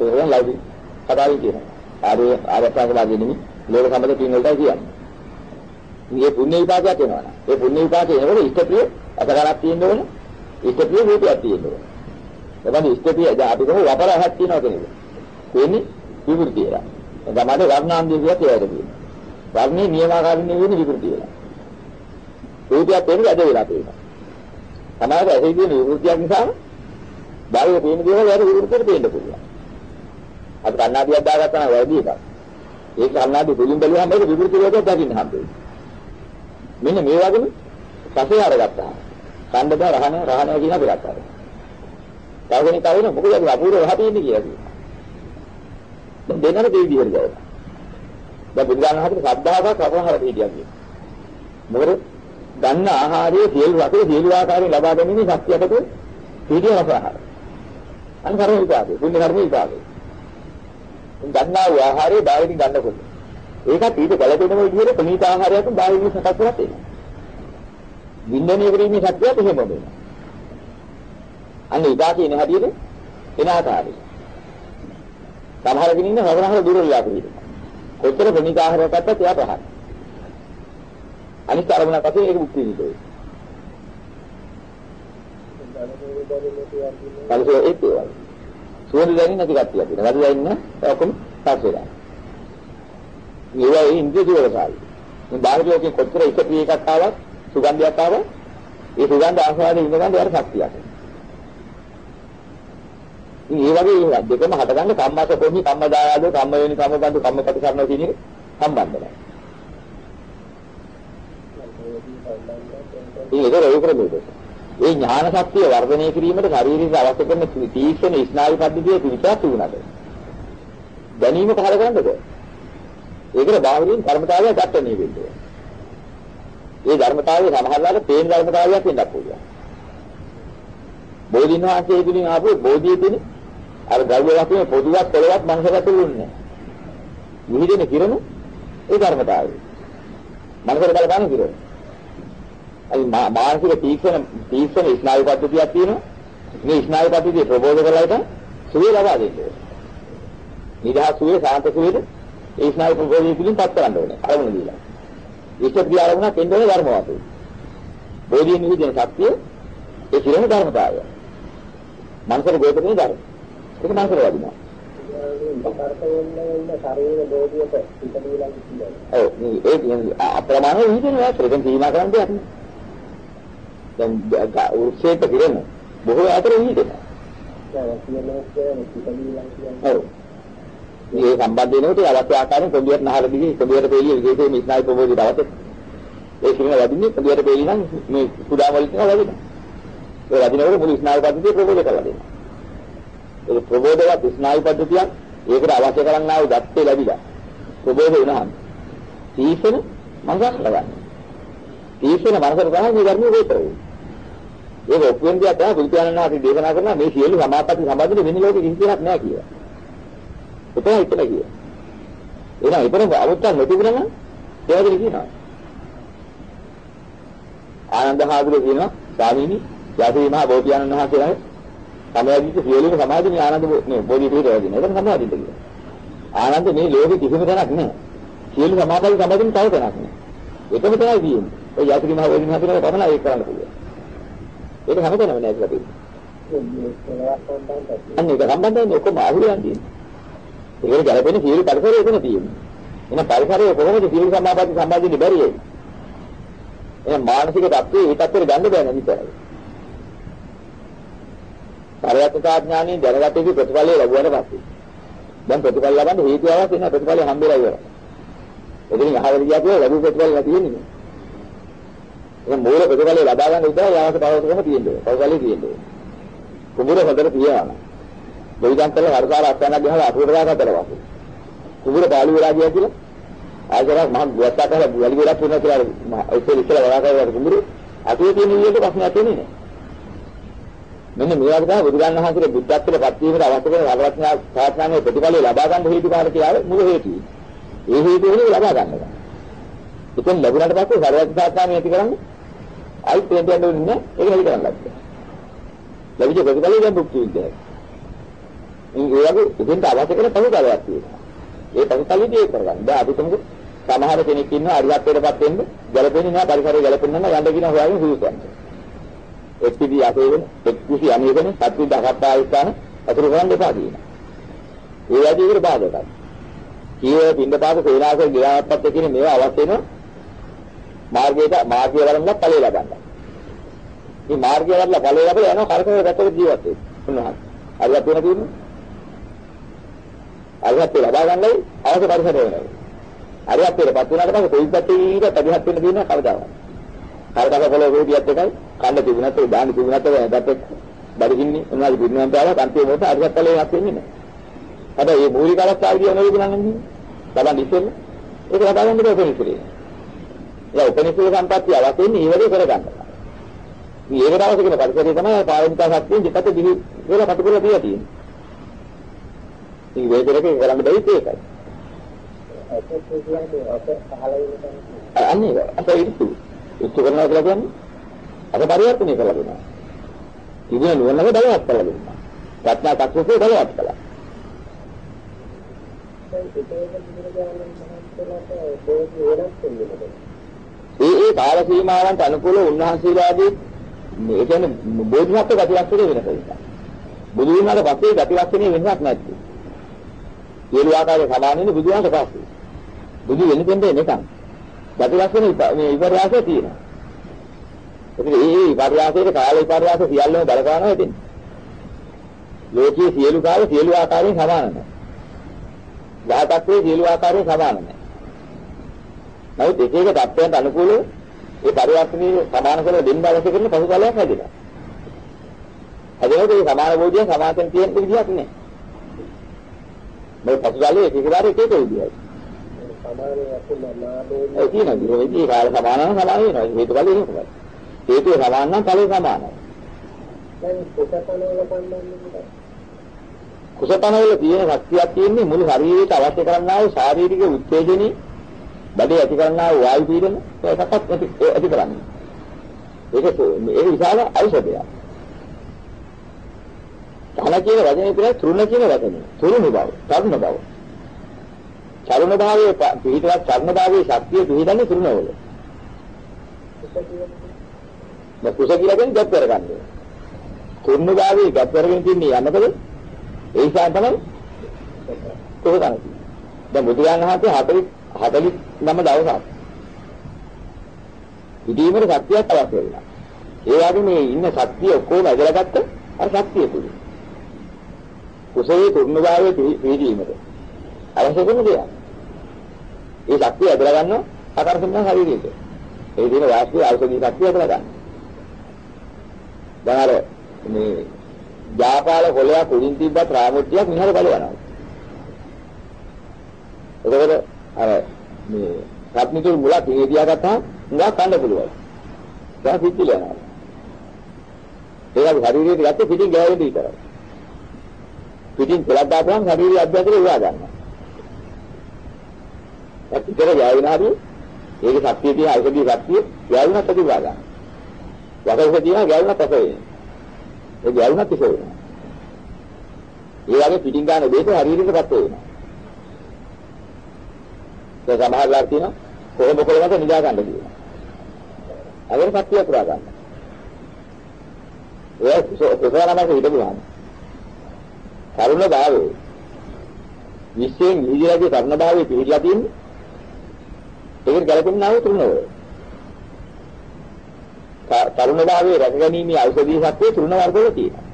ඒක තමයි ලෞකික කතාවේ කියනවා. ආර්ය ආර්ය ප්‍රාගලාදී නෙමෙයි ලෝක සම්බන්ධ පින් වලටයි කියන්නේ. මේ පුණ්‍ය විපාකයක් වෙනවා. ඒ පුණ්‍ය විපාකේ එනකොට ඉෂ්ඨප්‍රිය අසකරක් තියෙන්න ඕනේ. ඉෂ්ඨප්‍රිය රූපයක් තියෙන්න ඕනේ. එතකොට ඉෂ්ඨප්‍රිය දැන් අපි කොහොම වපරහක් තියෙනවා කෙනෙක්. වෙන්නේ විකෘතියලා. දැන් මට වර්ණාන්දිය කියත් ඒකට කියනවා. වර්ණේ නියමාකාරින් නෙවෙයි විකෘතිය වෙලා. රූපයක් වෙන්නේ ඇද වෙලා තියෙනවා. සමහරවිට ඇහි තියෙන විකෘතියක් නිසා බාහිර පේන දේවල් යාර විකෘතියට පේන්න පුළුවන්. අපි කන්නාඩියක් දාගත්තා නම් වැරදි එකක්. ඒක කන්නාඩි දෙලින් බැලුවම මේක විකෘති රෝගයක් දකින්න හම්බෙයි. මෙන්න මේ වගේම පසේ අරගත්තා. කණ්ඩද රහන රහන කියන අපි ගත්තා. තව කෙනෙක් කවුරු මොකද අපි අපූර්ව රහ තියෙන්නේ කියලා කිව්වා. දැන් දෙන්නට දෙවි විදිහට ගියා. දැන් බුදුගාන හතර ශ්‍රද්ධාවක් අපහාර පිටියක් කියනවා. මොකද ගන්න ආහාරයේ සියලු රසයේ සියලු ආකාරයෙන් ලබා ගැනීම ශක්තියකට පිටිය අපහාර. අනිකරම විපාකේ. පුණ්‍ය කර්ම විපාකේ. ගන්නා වූ ආහාරය බාහිරින් ගන්නකොට ඒකත් ඊට ගැළපෙන විදිහට ප්‍රණීත ආහාරයක් බාහිරින් සකස් කරලා තියෙනවා. වින්දනය කිරීමේ ශක්තියත් එහෙම වෙනවා. අන්න ඉදාකේ ඉන හැටියට එන ආකාරය. සමහර කෙනෙක් ඉන්න හවරහර දුර වෙලා තියෙනවා. කොච්චර ප්‍රණීත ආහාරයක් ගත්තත් එයා පහත්. අනිත් අරමුණක් අතේ ඒක මුක්ති විඳිනවා. පරිසර ඒක ඒවා. සුවඳ දැනෙන්නේ නැති කට්ටියක් ඉන්නවා. රතු දැනෙන්නේ ඔක්කොම පස් වෙලා. ඒවා ඒ ඉන්ද්‍රිය දුරසාවි. මේ බාහිර ලෝකේ කොච්චර එක ප්‍රිය එකක් ආවත් සුගන්ධයක් ආවා. ඒ සුගන්ධ ආස්වාදයේ ඉඳගන්න යාර ශක්තියක්. ඉතින් ඒ වගේ දෙකම හටගන්න කම්මස පොහි කම්මදායාදෝ කම්ම වේනි කම්මබන්දු කම්මපටිසරණ කියන එක සම්බන්ධ නැහැ. ඒක රෝග ප්‍රබෝධක. ඒ ඥාන ශක්තිය වර්ධනය කිරීමට ශරීරයට අවශ්‍ය කරන තීක්ෂණ ස්නායු පද්ධතිය පිටත් වුණාද? දැනීම පහල ගන්නද? ඒකට බාහිරින් ධර්මතාවය දක්වන්නේ වෙන්නේ. ඒ ධර්මතාවය සමහරවිට පේන ධර්මතාවයක් වෙන්නත් පුළුවන්. බෝධින් වහන්සේ තුලින් ආපු බෝධිය තුලින් අර ගල්ව වශයෙන් පොදුවක් පොළවක් මනසට තුලුන්නේ. විහිදෙන කිරණ ඒ ධර්මතාවය. මනසට බලපාන කිරණ. අයි මානසික තීක්ෂණ තීක්ෂණ ස්නායු පද්ධතියක් තියෙනවා. මේ ස්නායු පද්ධතිය ප්‍රබෝධ කරලා ඉතින් සුවේ ලබා දෙන්නේ. නිදහස් සුවේ සාන්ත සුවේද ඒ ස්නායු ප්‍රබෝධය පිළින් පත් කරන්න ඕනේ. අරමුණ දීලා. ඉෂ්ට ක්‍රියා අරමුණක් එන්නේ ධර්ම වාසය. බෝධියෙන් නිවිදෙන ශක්තිය ඒ කිරණ ධර්මතාවය. මනසට ගෝචරනේ ධර්ම. ඒක මනසට වදිනවා. ඔව් ඒ කියන්නේ අප්‍රමාණ විදිහට ඒකෙන් සීමා කරන්න දෙයක් නෑ. දැන් උර්ෂේත කිරණ බොහෝ අතර විහිදෙනවා. ඔව්. මේ සම්බන්ධ වෙනකොට අවශ්‍ය ආකාරයෙන් කොඹියට නහර දිගේ කොඹියට පෙළිය විශේෂයෙන් මේ ස්නායු ප්‍රබෝධයට අවශ්‍ය. ඒ කිරණ වදින්නේ කොඹියට පෙළිය නම් මේ කුඩා වලින් වදිනවා. ඒ වදිනකොට මුළු ස්නායු පද්ධතිය ප්‍රබෝධ කරලා දෙනවා. ඒ ප්‍රබෝධවත් ස්නායු පද්ධතියක් ඒකට අවශ්‍ය කරන්නා වූ දත්තේ ලැබිලා ප්‍රබෝධ වුණාම තීක්ෂණ මනසක් ලබන්නේ. තීක්ෂණ මනසට තමයි මේ ධර්මයේ වේතර වෙන්නේ. ඒක ඔප්පුවෙන් දිහා තමයි බුදු පියාණන් වහන්සේ දේශනා කරනවා මේ සියලු සමාපatti සම්බන්ධ වෙන ලෝකෙ කිසි දෙයක් නැහැ කියලා. එතන එතන කිය. එහෙනම් එතන අවුත්තක් නොතිබුණා නම් ඒවද කියනවා. ආනන්ද හාමුදුරුවෝ කියනවා ස්වාමීනි යසී මහ බෝධියන්න් වහන්සේලා සමාධිත සියලුම සමාධිනේ ආනන්ද මේ බෝධි පිළිද වදින. ඒක සමාධිත කියනවා. ආනන්ද මේ ලෝකෙ කිසිම තැනක් නැහැ. සියලු සමාධි සමාධින් තව තැනක් නැහැ. එකම තැනයි තියෙන්නේ. ඔය යසී මහ බෝධියන් වහන්සේලා තමයි ඒක කරන්න පුළුවන්. ඒක හැමතැනම නෑ කියලා තියෙන්නේ. අන්න ඒක සම්බන්ධයෙන් ඔක්කොම අහුලයන් තියෙන්නේ. ඒකට ගැලපෙන සියලු පරිසරය එතන තියෙන්නේ. එහෙනම් පරිසරය කොහොමද සියලු සමාපatti සම්බන්ධින්නේ බැරි වෙන්නේ? එහෙනම් මානසික தත්ත්වයේ ඒ தත්ත්වෙට ගන්න බෑ නේද? පරයත්තා ඥානෙ දැනගත යුතු ප්‍රතිඵලය ලැබුණාට පස්සේ දැන් ප්‍රතිඵල ලබන්න හේතු අවශ්‍ය නැහැ ප්‍රතිඵලය හම්බෙලා ඉවරයි. එදින අහවල ගියා කියලා ලැබු ප්‍රතිඵල නැති වෙන්නේ. එහෙනම් මූල ප්‍රතිඵලය ලබා ගන්න විතරයි අවශ්‍ය පවතුකම තියෙන්නේ. පවතුකලේ තියෙන්නේ. කුඹුර හොඳට තියාන. දෙවියන් කළ වර්ධාර අත්යන්ක් ගහලා අතුරට දාගත්තට පස්සේ. කුඹුර පාළු වෙලා ගියා කියලා ආයතරක් මහ ගුවත්තා කරලා වැලි වෙලා තුනක් කියලා ඒක ඉස්සෙල්ලා වඩා කරලා කුඹුර අතුරේ තියෙන විදිහට ප්‍රශ්නයක් එන්නේ නැහැ. මෙන්න මේ වගේ තමයි බුදුරජාණන් වහන්සේගේ බුද්ධත්වයට පත් වීමට අවශ්‍ය කරන රවරත්නා ප්‍රාර්ථනාවේ ප්‍රතිඵලය ලබා ගන්න හේතු කාරක කියලා මුල හේතුයි. ඒ හේතු වෙන ලබා ගන්නවා. ඉතින් ලැබුණාට පස්සේ සරවත් ප්‍රාර්ථනාවේ ඇති කරන්නේ ආයි තේන්ට යන්න ඕනේ නැහැ. ඒක හරි කරන්න ලැබෙයි. ලැබිච්ච ප්‍රතිඵලය දැන් භුක්ති විඳිනවා. ඉතින් ඒ වගේ ඉතින්ට අවශ්‍ය කරන ප්‍රතිඵලයක් තියෙනවා. ඒ ප්‍රතිඵලෙදී ඒක කරගන්න. දැන් අපි තුමුක සමහර කෙනෙක් ඉන්නවා අරිහත්ත්වයටපත් වෙන්න ගැලපෙන්නේ නැහැ පරිසරය ගැලපෙන්නේ නැහැ යන්න කියන හොයාගෙන සුදුසුකම්. එක්විදි අතේ වෙන එක්විසි අනේ වෙන සත්‍ය දහත් ආයතන අතුරු කරන්න එපා කියනවා. ඒ වගේ විතර බාධකයි. කීවේ පින්දපාත සේනාසන ගියාපත් කියන මේවා අවශ්‍ය වෙනවා. මාර්ගයට මාර්ගය වරන්ලා ඵලය ලබන්න. මේ මාර්ගය වරලා ඵලය ලැබලා යනවා කරකවල ගැටවල ජීවත් වෙන්න. උන්වහන්සේ. හරියට වෙන තියෙන්නේ. හරියට ලබා ගන්නයි අවශ්‍ය පරිසරය වෙනවා. හරියට පත් වුණාට පස්සේ කොයි පැත්තේ ඊට පදිහත් වෙන්න තියෙන කවදාවත්. කාටක පොළොව වේදියත් එකයි කන්න තිබුණත් ඒ දාන්න තිබුණත් ඒකට බඩගින්නේ උනාලි පිරිනවන්ට ආවා කන්තිය මොකද හරියට ඵලේ නැත් වෙන්නේ නැහැ. හැබැයි මේ මූලික අවස්ථාවේදී මොනවද කියන්නේ? බලන්න ඉතින් ඒක ලබා ගන්න බැහැ ඉතින්. ඒ උපනිෂද සම්පත්තිය වෙන්නේ ඊවලේ කරගන්න. මේ ඒකට අවශ්‍ය කරන පරිසරය තමයි පාරමිතා ශක්තියෙන් දෙකට දිවි වල කටුකරලා තියලා තියෙන්නේ. ඉතින් වේදරක කරන්න බැරි ඒකයි. අන්නේ අත ඉතු ඉතු කරනවා කියලා කියන්නේ අත පරිවර්තනය කරලා දෙනවා. ඉතින් නුවණක බලවත් කරලා දෙනවා. ප්‍රඥා චක්‍රසේ බලවත් කළා. ඒ ඒ කාල සීමාවන්ට අනුකූලව උන්වහන්සේලාගේ මේ කියන්නේ බෝධිසත්ව ගතිලක්ෂණය වෙනස නිසා. බුදු වුණාට පස්සේ ගතිලක්ෂණය වෙනසක් නැති. සියලු ආකාරයේ සමානින්නේ බුදුහාමට පස්සේ. බුදු වෙන දෙන්නේ නැකම්. ගතිලක්ෂණ මේ විපර්යාසය තියෙනවා. ඒකේ මේ විපර්යාසයේ කාල විපර්යාස සියල්ලම බලපානවා ඉතින්. ලෝකයේ සියලු කාල සියලු ආකාරයෙන් සමාන නැහැ. ඝාතකයේ සියලු ආකාරයෙන් සමාන නැහැ. නමුත් එක එක தත්ත්වයන්ට අනුකූලව ඒ පරිවර්තනයේ සමාන කරලා දෙන්න අවශ්‍ය කරන පසුතලයක් හැදෙනවා. හැදෙනකොට මේ සමාන බෝධිය සමාතෙන් තියෙන විදිහක් නෑ. මේ පසුතලයේ එක එකදාර එක එක විදිහයි. ඒ කියන විරෝධී කාල සමානව සමාන වෙනවා. හේතුඵල එහෙමයි. හේතුව සමාන නම් ඵලය සමානයි. දැන් කුසතනවල සම්බන්ධව කුසපනවල තියෙන ශක්තියක් තියෙන්නේ මුළු ශරීරයට අවශ්‍ය කරන්නා වූ ශාරීරික උත්තේජනී බඩේ ඇති කරන්නා වූ වායු පීඩන ඒකත් ඇති ඇති කරන්නේ. ඒක ඒක විශාල ඖෂධයක්. තන කියන වචනේ විතරයි තෘණ කියන වචනේ. තෘණ බව, තරුණ බව. චරුණ භාවයේ පිහිටවත් චර්ණ භාවයේ ශක්තිය පිහිටන්නේ තෘණවල. මේ කුස කියලා කියන්නේ ගැප් කරගන්නේ. තෘණ භාවයේ ගැප් කරගෙන තින්නේ යන්නකද? ඒ නිසා තමයි කුස කන්නේ. දැන් බුදුරජාණන් වහන්සේ 40 49 දවසක් ඉදීමේ ශක්තියක් අවශ්‍ය වෙනවා. ඒ වගේ මේ ඉන්න ශක්තිය ඔක්කොම ඇදලා ගත්ත අර ශක්තිය තුල. කුසලයේ තුර්ණ භාවයේ පිළිදීමට අවශ්‍ය කරන දේ. ඒ ශක්තිය ඇදලා ගන්නවා ආකර්ෂණ ශරීරයට. ඒ දින වාස්තු ඖෂධී ශක්තිය ඇදලා ගන්න. දැන් අර මේ ජාපාල කොලයක් උඩින් තිබ්බත් රාමුට්ටියක් මිහර බලවනවා. එතකොට අර මේ රත්නිතුල් මුලක් ඉනේ තියාගත්තාම උඟා කන්න පුළුවන්. ඒක පිටිල යනවා. ඒක ශරීරයේ ගත්තේ පිටින් ගෑවෙන්න විතරයි. පිටින් පෙලක් දාපුවම ශරීරයේ අභ්‍යන්තරේ උවා ගන්නවා. ඒක පිටර ගෑවෙන හරිය ඒකේ ශක්තිය තියෙන ඖෂධී ශක්තිය ගෑවුනත් ඇති උවා ගන්නවා. වකෝෂ තියෙන ගෑවුනත් අපේ වෙනවා. ඒ ගෑවුනත් ඉස්සෙ වෙනවා. ඒ වගේ පිටින් ගන්න දෙයක ශරීරයටපත් වෙනවා. ඒ සමහරවල් තියෙනවා කොහොම කොහොමද නිදා ගන්න කියනවා. අගර සත්‍ය පුරා ගන්න. ඒ සෝසරමක හිටපුවාම කරුණ භාවයේ විශ්යෙන් නිදිලාගේ කරුණ භාවයේ පිළිලා තියෙන්නේ ඒකට ගැලපෙන්නේ නැව තුනවල. කරුණ භාවයේ රැකගැනීමේ ඖෂධීය ශක්තිය තුන වර්ගවල තියෙනවා.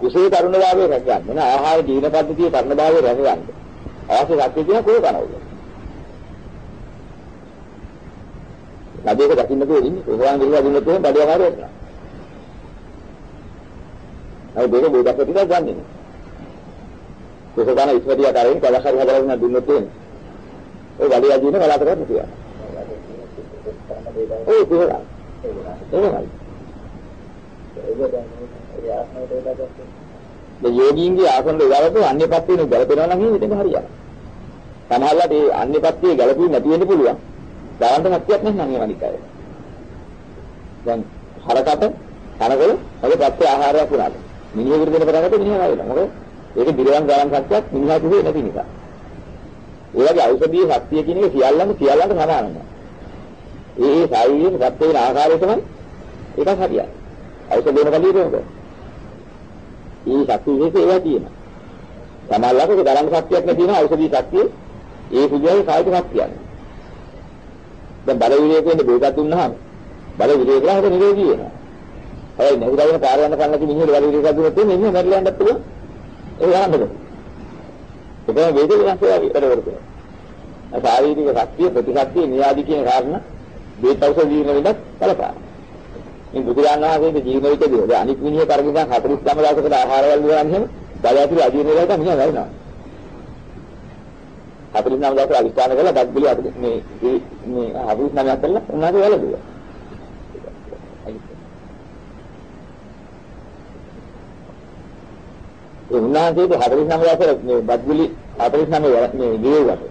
කුසේ කරුණ භාවයේ රැකගන්න ආහාර ජීවන පද්ධතියේ කරුණ භාවයේ රැකගන්න. අවශ්‍ය ශක්තිය තියෙන කෝ කනවල. නදේක දකින්න තියෙන්නේ කොහොමද ගිහලා දුන්නොත් එහෙනම් බඩේ අමාරු වෙනවා. අය දෙක බෝදක් ටිකක් ගන්නෙ නේ. කොහොමද ඉස්මදියා කරේ කලහරි හදලා දුන්නොත් එහෙනම් ඔය බඩේ අදින කලකට තියනවා. ඔය කොහොමද? එහෙමයි. මේ යෝගීන්ගේ ආසන වලට අන්‍ය පැත්තේ ගැලපෙනවා නම් එහෙම ඉතින් හරියනවා. සමහරවිට ඒ අන්‍ය පැත්තේ ගැලපෙන්නේ නැති වෙන්න පුළුවන්. දාන්න ශක්තියක් නැහැ නම් අනික අය. දැන් හරකට කනකොල ඔය පැත්තේ ආහාරයක් උනාද? මිනිහෙකුට දෙන කරකට මිනිහා වයිලා. මොකද ඒක දිරවන් ගාන ශක්තියක් මිනිහා කිව්වේ නැති නිසා. ඒ වගේ ඖෂධීය ශක්තිය කියන එක සියල්ලම සියල්ලන්ට සමාන නැහැ. ඒ ඒ ශාරීරික සත්‍ය වෙන ආකාරය තමයි ඒක හරියයි. ඖෂධ දෙන කලියට මොකද? ඒ ශක්තිය විශේෂ ඒවා තියෙනවා. සමහරවිට ඒක දරන්න ශක්තියක් නැති වෙන ඖෂධීය ශක්තිය ඒ සුදුයි කායික ශක්තියක්. දැන් බල විවේක වෙන්න බෝගත් දුන්නාම බල විවේක කරලා හද නිරෝගී වෙනවා. හැබැයි නෙහුදාගෙන පාර යන කන්නක මිනිහෙක් බල විවේක දුන්නොත් මෙන්න මැරිලා යන්නත් පුළුවන්. ඒ යන්නද? ඒක වේද වෙනස් වෙලා වැඩ කරනවා. ශාරීරික ශක්තිය ප්‍රතිශක්තිය නියාදි කියන කාරණා බේතවස ජීවන වෙනත් බලපාන. මේ බුදුරජාණන් වහන්සේගේ ජීවන විචේදී දැන් අනික් මිනිහ කරගෙන 49 දවසකට ආහාරවල ගන්න එහෙම බලය ඇතුළේ අදින වෙලාවට මිනිහා වැරෙනවා. 49 දවසට අදිස්ථාන කරලා බද්බිලි අද මේ මේ 49ක් කරලා උන්වහන්සේ වැළඳුවා. ඒ උන්වහන්සේට 49 දවසට මේ බද්බිලි 49 මේ ගියුවට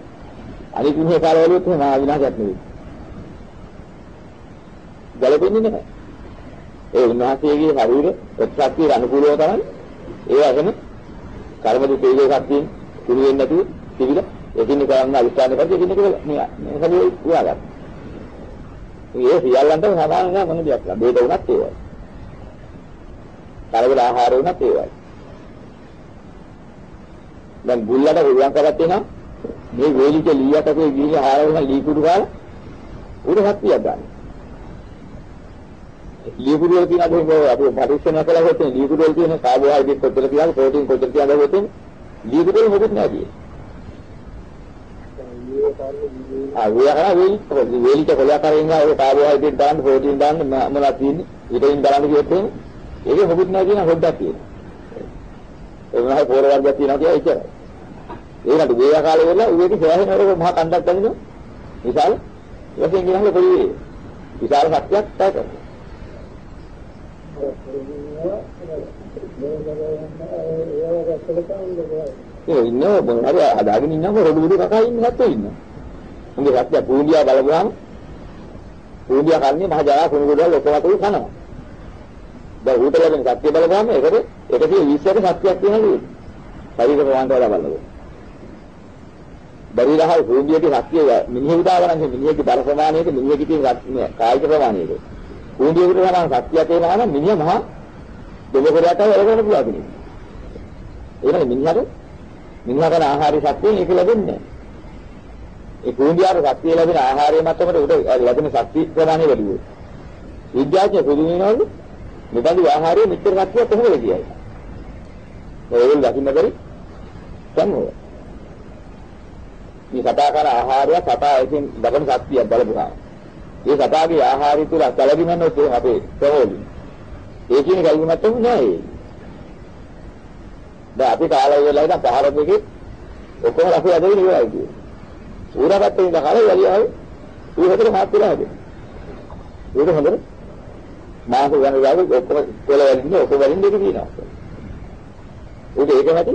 අනිත් මිනිහ කාලවලුත් එහෙම විනාශයක් නෙවෙයි. ගැලපෙන්නේ නැහැ. ඒ උන්වහන්සේගේ ශරීර ප්‍රතිශක්තිය අනුකූලව තමයි ඒ වගේම කර්ම දුකේ ශක්තියෙන් කුරු වෙන්නේ නැතුව තිබිලා එකින් කරන්න අවිස්ථාන කරලා එකින් එක මේ මේ සමේ උයාගන්න. මේ සියල්ලන්ට සමාන නෑ මොන දෙයක් නෑ. බේද උනත් ඒවයි. කරවල ආහාර උනත් ඒවයි. දැන් බුල්ලට හුරුවන් කරත් එනවා මේ වේලික ලීයටකේ ගිහින් ආහාර වුණ ලී කුඩු කාලා උඩ හත්තියක් ගන්න. ලියකුඩු වල තියෙන අද අපි පරීක්ෂණ කළා හොත් ලියකුඩු වල තියෙන කාබෝහයිඩ්‍රේට් කොච්චර තියනද ප්‍රෝටීන් කොච්චර තියනද හොත් ලියකුඩු වල මොකද නැහැ ආ වේලා කරා වේලි වේලිට කොලයක් කරගෙන ඉන්නවා ඒ කාබෝහයිඩ්‍රේට් දාන්න ප්‍රෝටීන් දාන්න මොනවද තියෙන්නේ? ඊටින් දාන්න කිව්වොත් එහෙම ඒකේ මොකුත් නැහැ කියන හොද්දක් තියෙනවා ඒ වුණා පොර වර්ගයක් තියෙනවා කියලා ඉච්චරයි ඒකට වේලා කාලේ වෙලා ඌගේ සෑහෙන වල මහා කණ්ඩක් බඳිනවා විශාල. වශයෙන් කියනහල පොඩි විශාල ශක්තියක් තමයි ඒ ඉන්නව මොනවාරි හදාගෙන ඉන්නව රොඩු බුදු කකා ඉන්න හැත්තෝ ඉන්නවා. උන්ගේ සත්‍ය පූර්ණියා බලගාම පූර්ණියා කන්නේ මහ ජරා කුණු ගොඩවල් ඔක්කොම අතුරු කනවා. දැන් ඌට ලැබෙන සත්‍ය බලගාම ඒකට 120ක සත්‍යයක් තියෙනවා. ශරීර ප්‍රමාණයට වඩා බලනවා. බරිරහල් පූර්ණියගේ සත්‍ය මිනිහෙ උදාවරන්නේ මිනිහෙගේ බල ප්‍රමාණයට මිනිහෙගේ තියෙන කායික ප්‍රමාණයට. පූර්ණියකට සමාන සත්‍යය තේනවා නම් මිනිහ මහා දෙවකරයට වැඩ කරන්න පුළුවන් කෙනෙක්. ඒකනේ මිනිහට මිනිහා කරන ආහාරي සත්‍යයෙන් ඒක ලැබෙන්නේ ඒ කුඹියාට සත්‍ය ලැබෙන ආහාරයේ මතකට උඩ ලැබෙන සත්‍ය ප්‍රමාණය වැඩි වෙයි. විද්‍යාඥ පුදුමිනවලු මෙබඳු ආහාරයේ මෙච්චර සත්‍යයක් කොහොමද කියයි. ඒගොල්ලෝ දකින්න බැරි සම්මෝහ. මේ සතා කරන ආහාරය සතා එකෙන් ලබන සත්‍යයක් බලපුවා. ඒ සතාගේ ආහාරය තුල කලබිනනොත් අපේ ප්‍රෝලි. ඒ කියන කල්පනත් නෑ. දැන් අපි කාලය වෙලා ඉඳන් පහර දෙකේ ඔක්කොම රස ඇදගෙන ඉවරයි කියන්නේ. ඌරපැත්තේ ඉඳන් කාලේ යලියයි ඌ හතර මාත් වෙලා හැදේ. ඒක හොඳට මාස ගන්න ගාවේ ඔක්කොම කොළ වලින් ඔක්කොම වලින් දෙක දිනවා. ඒක ඒක නැති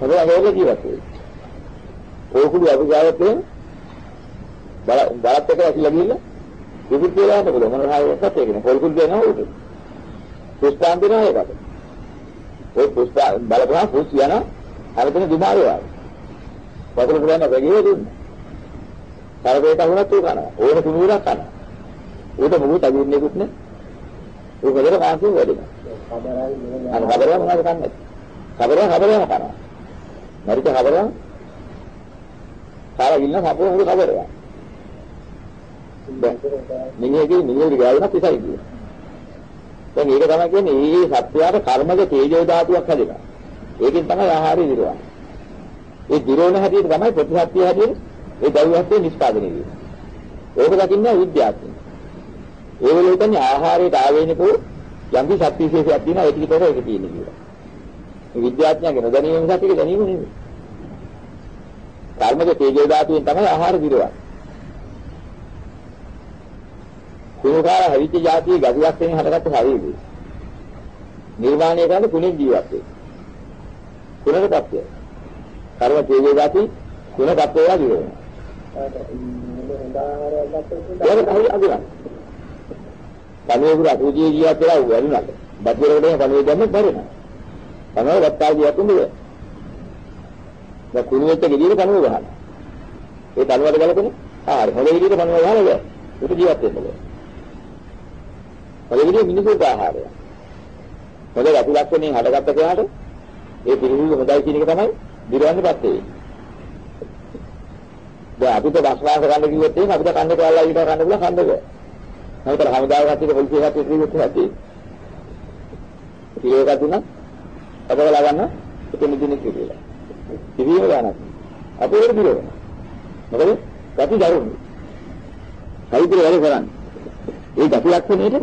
හොඳ අහෝල ජීවත් වෙයි. ඕකුළු අපි ගාවත් එහෙම බල බලත් එක ඇසිලා ගිහිල්ලා විකුත් කියලා යන්න පුළුවන් මොනවා හරි එකක් ඒකනේ පොල්කුල් දෙනවා උට. පුස්තාන් දෙනවා ඒකට. ඒ පුස්ත බලපුවා පුස් යන අරගෙන දුමාරේ වගේ. වතුර පුරන්න රැගියේ දුන්න. කරපේට වුණත් උ කනවා. ඕන කුණුරක් කනවා. ඌට මොකද අගින්නේකුත් නේ. ඌ කදර කාන්සිය වැඩිනවා. අර කබරය මොනවද කන්නේ? කබරය කබරයම කනවා. මරිත කබරය කාලා ඉන්න සම්පූර්ණ උඩ කබරය. මිනිහගේ මිනිහගේ ගාවන පිටයි කියන්නේ. දැන් ඒක තමයි කියන්නේ මේ සත්‍යයට කර්මජ තේජෝ ධාතුවක් හැදෙනවා. ඒකෙන් තමයි ආහාරය දිරවන්නේ. ඒ දිරවන හැටියට තමයි ප්‍රතිහත්ය හැටියට ඒ දෛවත්වය නිෂ්පාදනය වෙන්නේ. ඒක දකින්නේ විද්‍යාත්මක. ඒ වල හිතන්නේ ආහාරයට ආවේනිකව යම්කි ශක්ති විශේෂයක් තියෙනවා ඒක විතර ඒක තියෙන්නේ කියලා. මේ විද්‍යාඥයන්ගේ නොදැනීම නිසා ඒක දැනීම නෙමෙයි. කර්මජ තේජෝ ධාතුවෙන් තමයි ආහාර දිරවන්නේ. කුණුකාර හවිච්ච જાතියේ ගතියක් වෙනින් හටගත්ත ශරීරය. නිර්මාණය කරන කුණෙන් ජීවත් වේ. කුණක තත්ත්වය. කර්ම තේජේ જાති කුණ තත්ත්වය වගේ වෙනවා. ඒක තමයි අදුරන්නේ. කණේකුර අතුජී ජීවත් වෙලා වරුණාට. බද්දරකට කණේ දැම්මත් බැරිනවා. තමයි වත්තා ජීවත් වෙන්නේ. දැන් කුණු වෙච්ච ගෙඩියක කණුව ගහනවා. ඒ කණුවට ගලපනේ. ආ හරි. හොඳ විදිහට කණුව ගහලා ඒක ජීවත් වෙන්න බෑ. පළවෙනි මිනිසුන්ට ආහාරය. මොකද අපි ලක්ෂණයෙන් හටගත්ත කෙනාට ඒ පිළිවිල හොඳයි කියන එක තමයි දිරවන්නපත් වෙන්නේ. දැන් අපිට වස්වාස ගන්න කිව්වොත් එහෙනම් අපිට කන්න කාලා ඊට කන්න බුලා කන්න බෑ. නැවතර හමුදාව කට්ටියට පොලිසිය කට්ටියට කිව්වොත් ඇති. කිලෝ එකක් දුන්නා අපගලා ගන්න එතන දිනේ කියලා. කිවිම ගන්නත්. අපේ වල කිලෝ. මොකද? ගති දරුණු. කයිද වැඩ කරන්නේ. ඒ ගති ලක්ෂණයට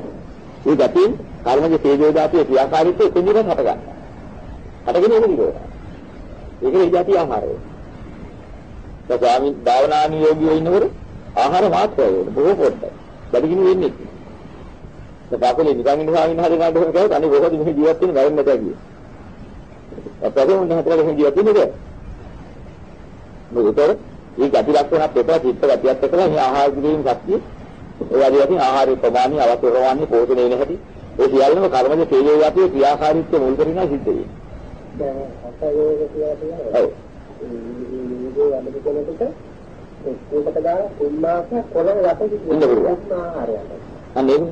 ඒ ගතියෙන් කර්මජ තේජෝ ධාතුවේ ක්‍රියාකාරීත්වය එතනින්ම හට ගන්නවා. හටගෙන එන විදිහ. ඒක ඒ જાති ආහාරය. ඒ ස්වාමීන් භාවනානි යෝගියෝ ඉන්නවර ආහාර මාත්‍රය බොහෝ පොඩ්ඩයි. බඩගිනි වෙන්නේ. ඒ පාපලේ නිකන් ඉන්න ස්වාමීන් වහන්සේ කාට හොර කවද අනේ බොහෝද මෙහි ජීවත් වෙන්නේ නැවෙන්නේ නැතයි කියේ. අපතේ උන් හතරට මෙහි ජීවත් වෙන්නේ නැහැ. මොකද ඒ ගති ලක්ෂණත් එක චිත්ත ගතියත් එක්කලා මේ ආහාර කිරීම ශක්තිය ඒ වගේ වශයෙන් ආහාරයේ ප්‍රමාණය අවශ්‍ය ප්‍රමාණය පෝෂණය වෙන හැටි ඒ සියල්ලම කර්මජ තේජෝ යතිය ක්‍රියාකාරීත්වය මුල් කරගෙන සිද්ධ වෙනවා. දැන් අසයෝග කියලා කියනවා. ඔව්. මේ වැඩි එක්කකට දාන උන්මාස කොළම යට ඉන්න පුළුවන්. ආහාරයක්. අන්න ඒක.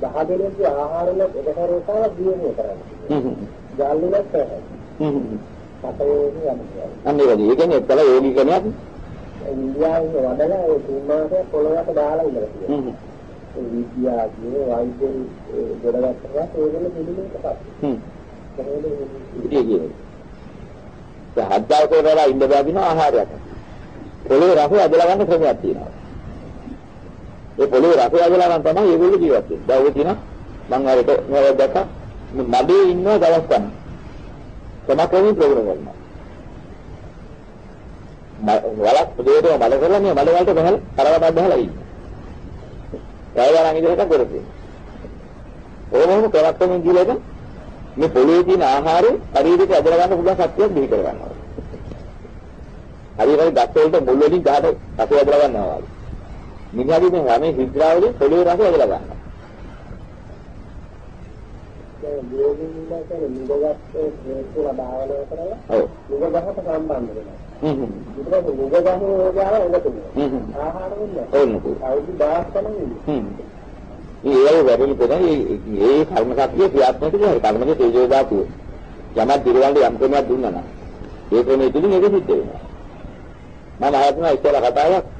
දහ දෙනෙක්ගේ ආහාරල එකතරේතාව දියුණු කරන්නේ. හ්ම්. ජාලුලක් කරන්නේ. හ්ම් හ්ම්. අසයෝග යනවා. අන්න ඒ. ඒ කියන්නේ එක්කලා යෝගී කෙනෙක් ඉන්දියාවේ වඩලා ඒ තුන්මාසයක් පොළොවට දාලා ඉඳලා තියෙනවා. හ්ම් හ්ම්. විද්‍යාවේ වෛද්‍ය ගොඩගත්තට ඒගොල්ලෝ පස්සේ හ්ම්. හද්දාවක වල ඉන්න බැදින ආහාරයක්. පොළවේ රස ඇදලා ගන්න ක්‍රමයක් තියෙනවා. ඒ පොළවේ රස ඇදලා ගන්න තමයි ඒගොල්ලෝ ජීවත් වෙන්නේ. දැන් ඔය තියෙන මම අරට මේවා දැක්ක මඩේ ඉන්න දවස් ගන්න. සමකරමින් ප්‍රගුණ කරනවා. වලක් දෙයට මඩ කරලා මේ මඩ වලට බහලා කරවඩක් බහලා ඉන්නේ. ඒවරන් ඉදිරියට කරපේ. ඕනම කරක්කමින් ගිහලා මේ පොළවේ තියෙන ආහාරය ශරීරයට ඇදලා ගන්න පුළුවන් ශක්තියක් බිහි කර ගන්නවා. හරියට ගස් වලට මුල් වලින් ගහට රස ඇදලා ගන්නවා වගේ. මිනිහාගේ මේ හැම හිද්‍රාවලින් පොළවේ රස ඇදලා ගන්නවා. දැන් නියෝගින්ලා කියන්නේ නිගගත් හේතුලා භාවනා කරලා ඔව්. නිගගහට සම්බන්ධ වෙනවා. හ්ම් හ්ම්. පස්සේ නිගගහේ යෝගාව එකතු වෙනවා. හ්ම් හ්ම්. ආහාර වෙන්නේ. ඕන්න කෝ. අවුරුදු 10 තමයි. හ්ම්. ඒවල වැඩි පොත ඒ කර්ම ශක්තිය ක්‍රියාත්මක කරන කර්මයේ තේජෝ ධාතුව. යමක් දිරවන්න යම් ක්‍රමයක් දුන්නා නම් ඒ ක්‍රමයේ තුලින් ඒක සිද්ධ වෙනවා. මම අහතුනා ඉස්සර කතාවක්.